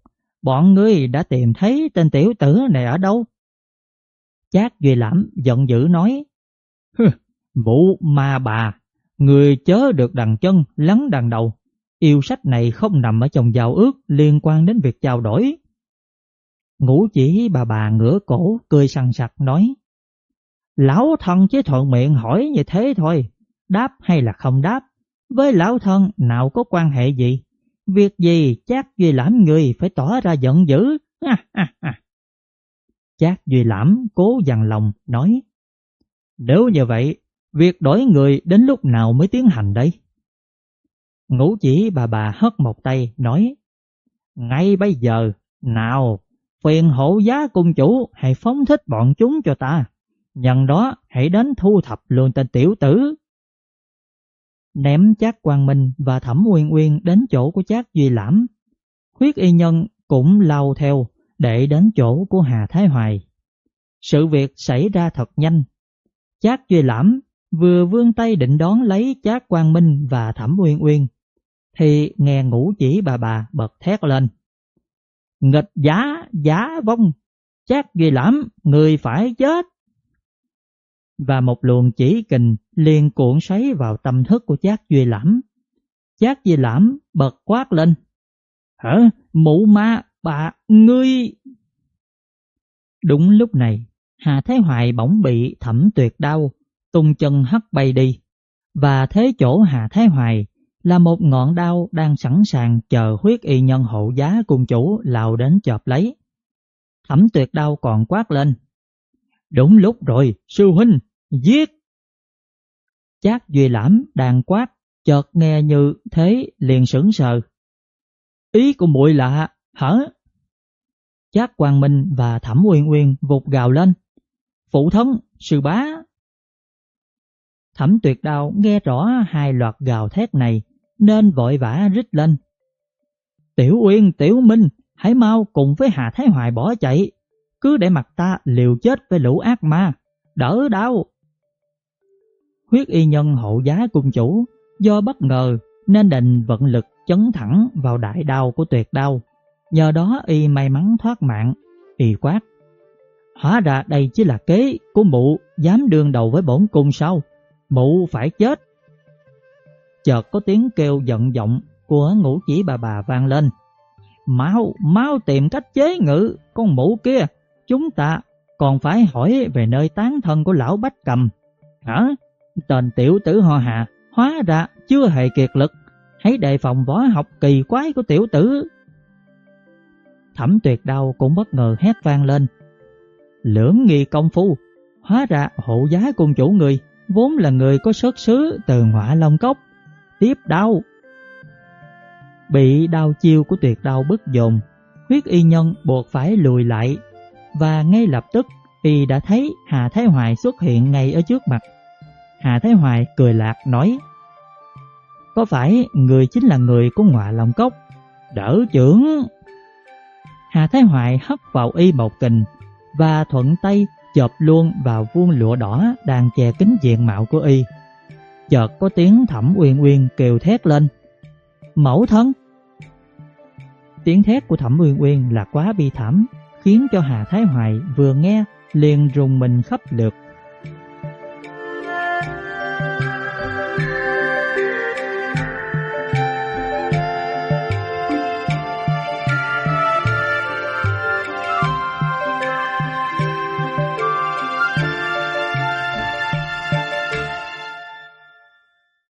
bọn ngươi đã tìm thấy tên tiểu tử này ở đâu? Chát Duy Lãm giận dữ nói Hừ, Vũ ma bà, người chớ được đằng chân lắng đằng đầu. Yêu sách này không nằm ở trong giao ước liên quan đến việc trao đổi. Ngũ chỉ bà bà ngửa cổ cười sằng sặc nói Lão thân chế thuận miệng hỏi như thế thôi, đáp hay là không đáp, với lão thân nào có quan hệ gì, việc gì chắc Duy Lãm người phải tỏ ra giận dữ. Ha. Chát Duy Lãm cố dằn lòng nói Nếu như vậy, việc đổi người đến lúc nào mới tiến hành đây? Ngũ chỉ bà bà hất một tay nói Ngay bây giờ, nào, phiền hộ giá cung chủ hãy phóng thích bọn chúng cho ta. Nhân đó hãy đến thu thập luôn tên tiểu tử. Ném chát Quang Minh và Thẩm Uyên Uyên đến chỗ của chát Duy Lãm. Khuyết y nhân cũng lao theo để đến chỗ của Hà Thái Hoài. Sự việc xảy ra thật nhanh. Chát Duy Lãm vừa vươn tay định đón lấy Chát Quang Minh và Thẩm Uyên Uyên, thì nghe ngũ chỉ bà bà bật thét lên. Nghịch giá, giá vong, Chát Duy Lãm, người phải chết. Và một luồng chỉ kình liền cuộn xoáy vào tâm thức của Chát Duy Lãm. Chát Duy Lãm bật quát lên. Hả? Mụ ma, bà, ngươi... Đúng lúc này, Hà Thái Hoài bỗng bị thẩm tuyệt đau, tung chân hất bay đi. Và thế chỗ Hà Thái Hoài là một ngọn đao đang sẵn sàng chờ huyết y nhân hộ giá cung chủ lao đến chộp lấy. Thẩm tuyệt đau còn quát lên. Đúng lúc rồi, sư huynh, giết! Chát Duy Lãm đang quát, chợt nghe như thế liền sững sờ. Ý của muội là hả? Chát Quang Minh và Thẩm Uyên Uyên vụt gào lên. Phụ thân, sư bá. Thẩm tuyệt đao nghe rõ hai loạt gào thét này nên vội vã rít lên. Tiểu Uyên, Tiểu Minh, hãy mau cùng với Hà Thái Hoài bỏ chạy. Cứ để mặt ta liều chết với lũ ác ma, đỡ đau. Huyết y nhân hộ giá cung chủ do bất ngờ nên định vận lực chấn thẳng vào đại đao của tuyệt đao. Nhờ đó y may mắn thoát mạng, y quát. Hóa ra đây chỉ là kế của mụ dám đương đầu với bổn cung sao? Mụ phải chết. Chợt có tiếng kêu giận giọng của ngũ chỉ bà bà vang lên. Mau, mau tìm cách chế ngự con mụ kia. Chúng ta còn phải hỏi về nơi tán thân của lão Bách Cầm. Hả? Tên tiểu tử ho hạ, hóa ra chưa hề kiệt lực. Hãy đề phòng võ học kỳ quái của tiểu tử. Thẩm tuyệt đau cũng bất ngờ hét vang lên. Lưỡng nghi công phu, hóa ra hộ giá cung chủ người, vốn là người có xuất xứ từ ngọa long cốc. Tiếp đau. Bị đau chiêu của tuyệt đau bức dồn, Huyết y nhân buộc phải lùi lại và ngay lập tức y đã thấy Hà Thái Hoài xuất hiện ngay ở trước mặt. Hà Thái Hoài cười lạc nói Có phải người chính là người của ngọa lòng cốc? Đỡ trưởng! Hà Thái Hoài hất vào y một kình và thuận tay chộp luôn vào vuông lụa đỏ đang che kính diện mạo của y. Chợt có tiếng thẩm uyên uyên kêu thét lên. Mẫu thân! Tiếng thét của thẩm uyên uyên là quá bi thảm, khiến cho Hà Thái Hoài vừa nghe liền rùng mình khắp lượt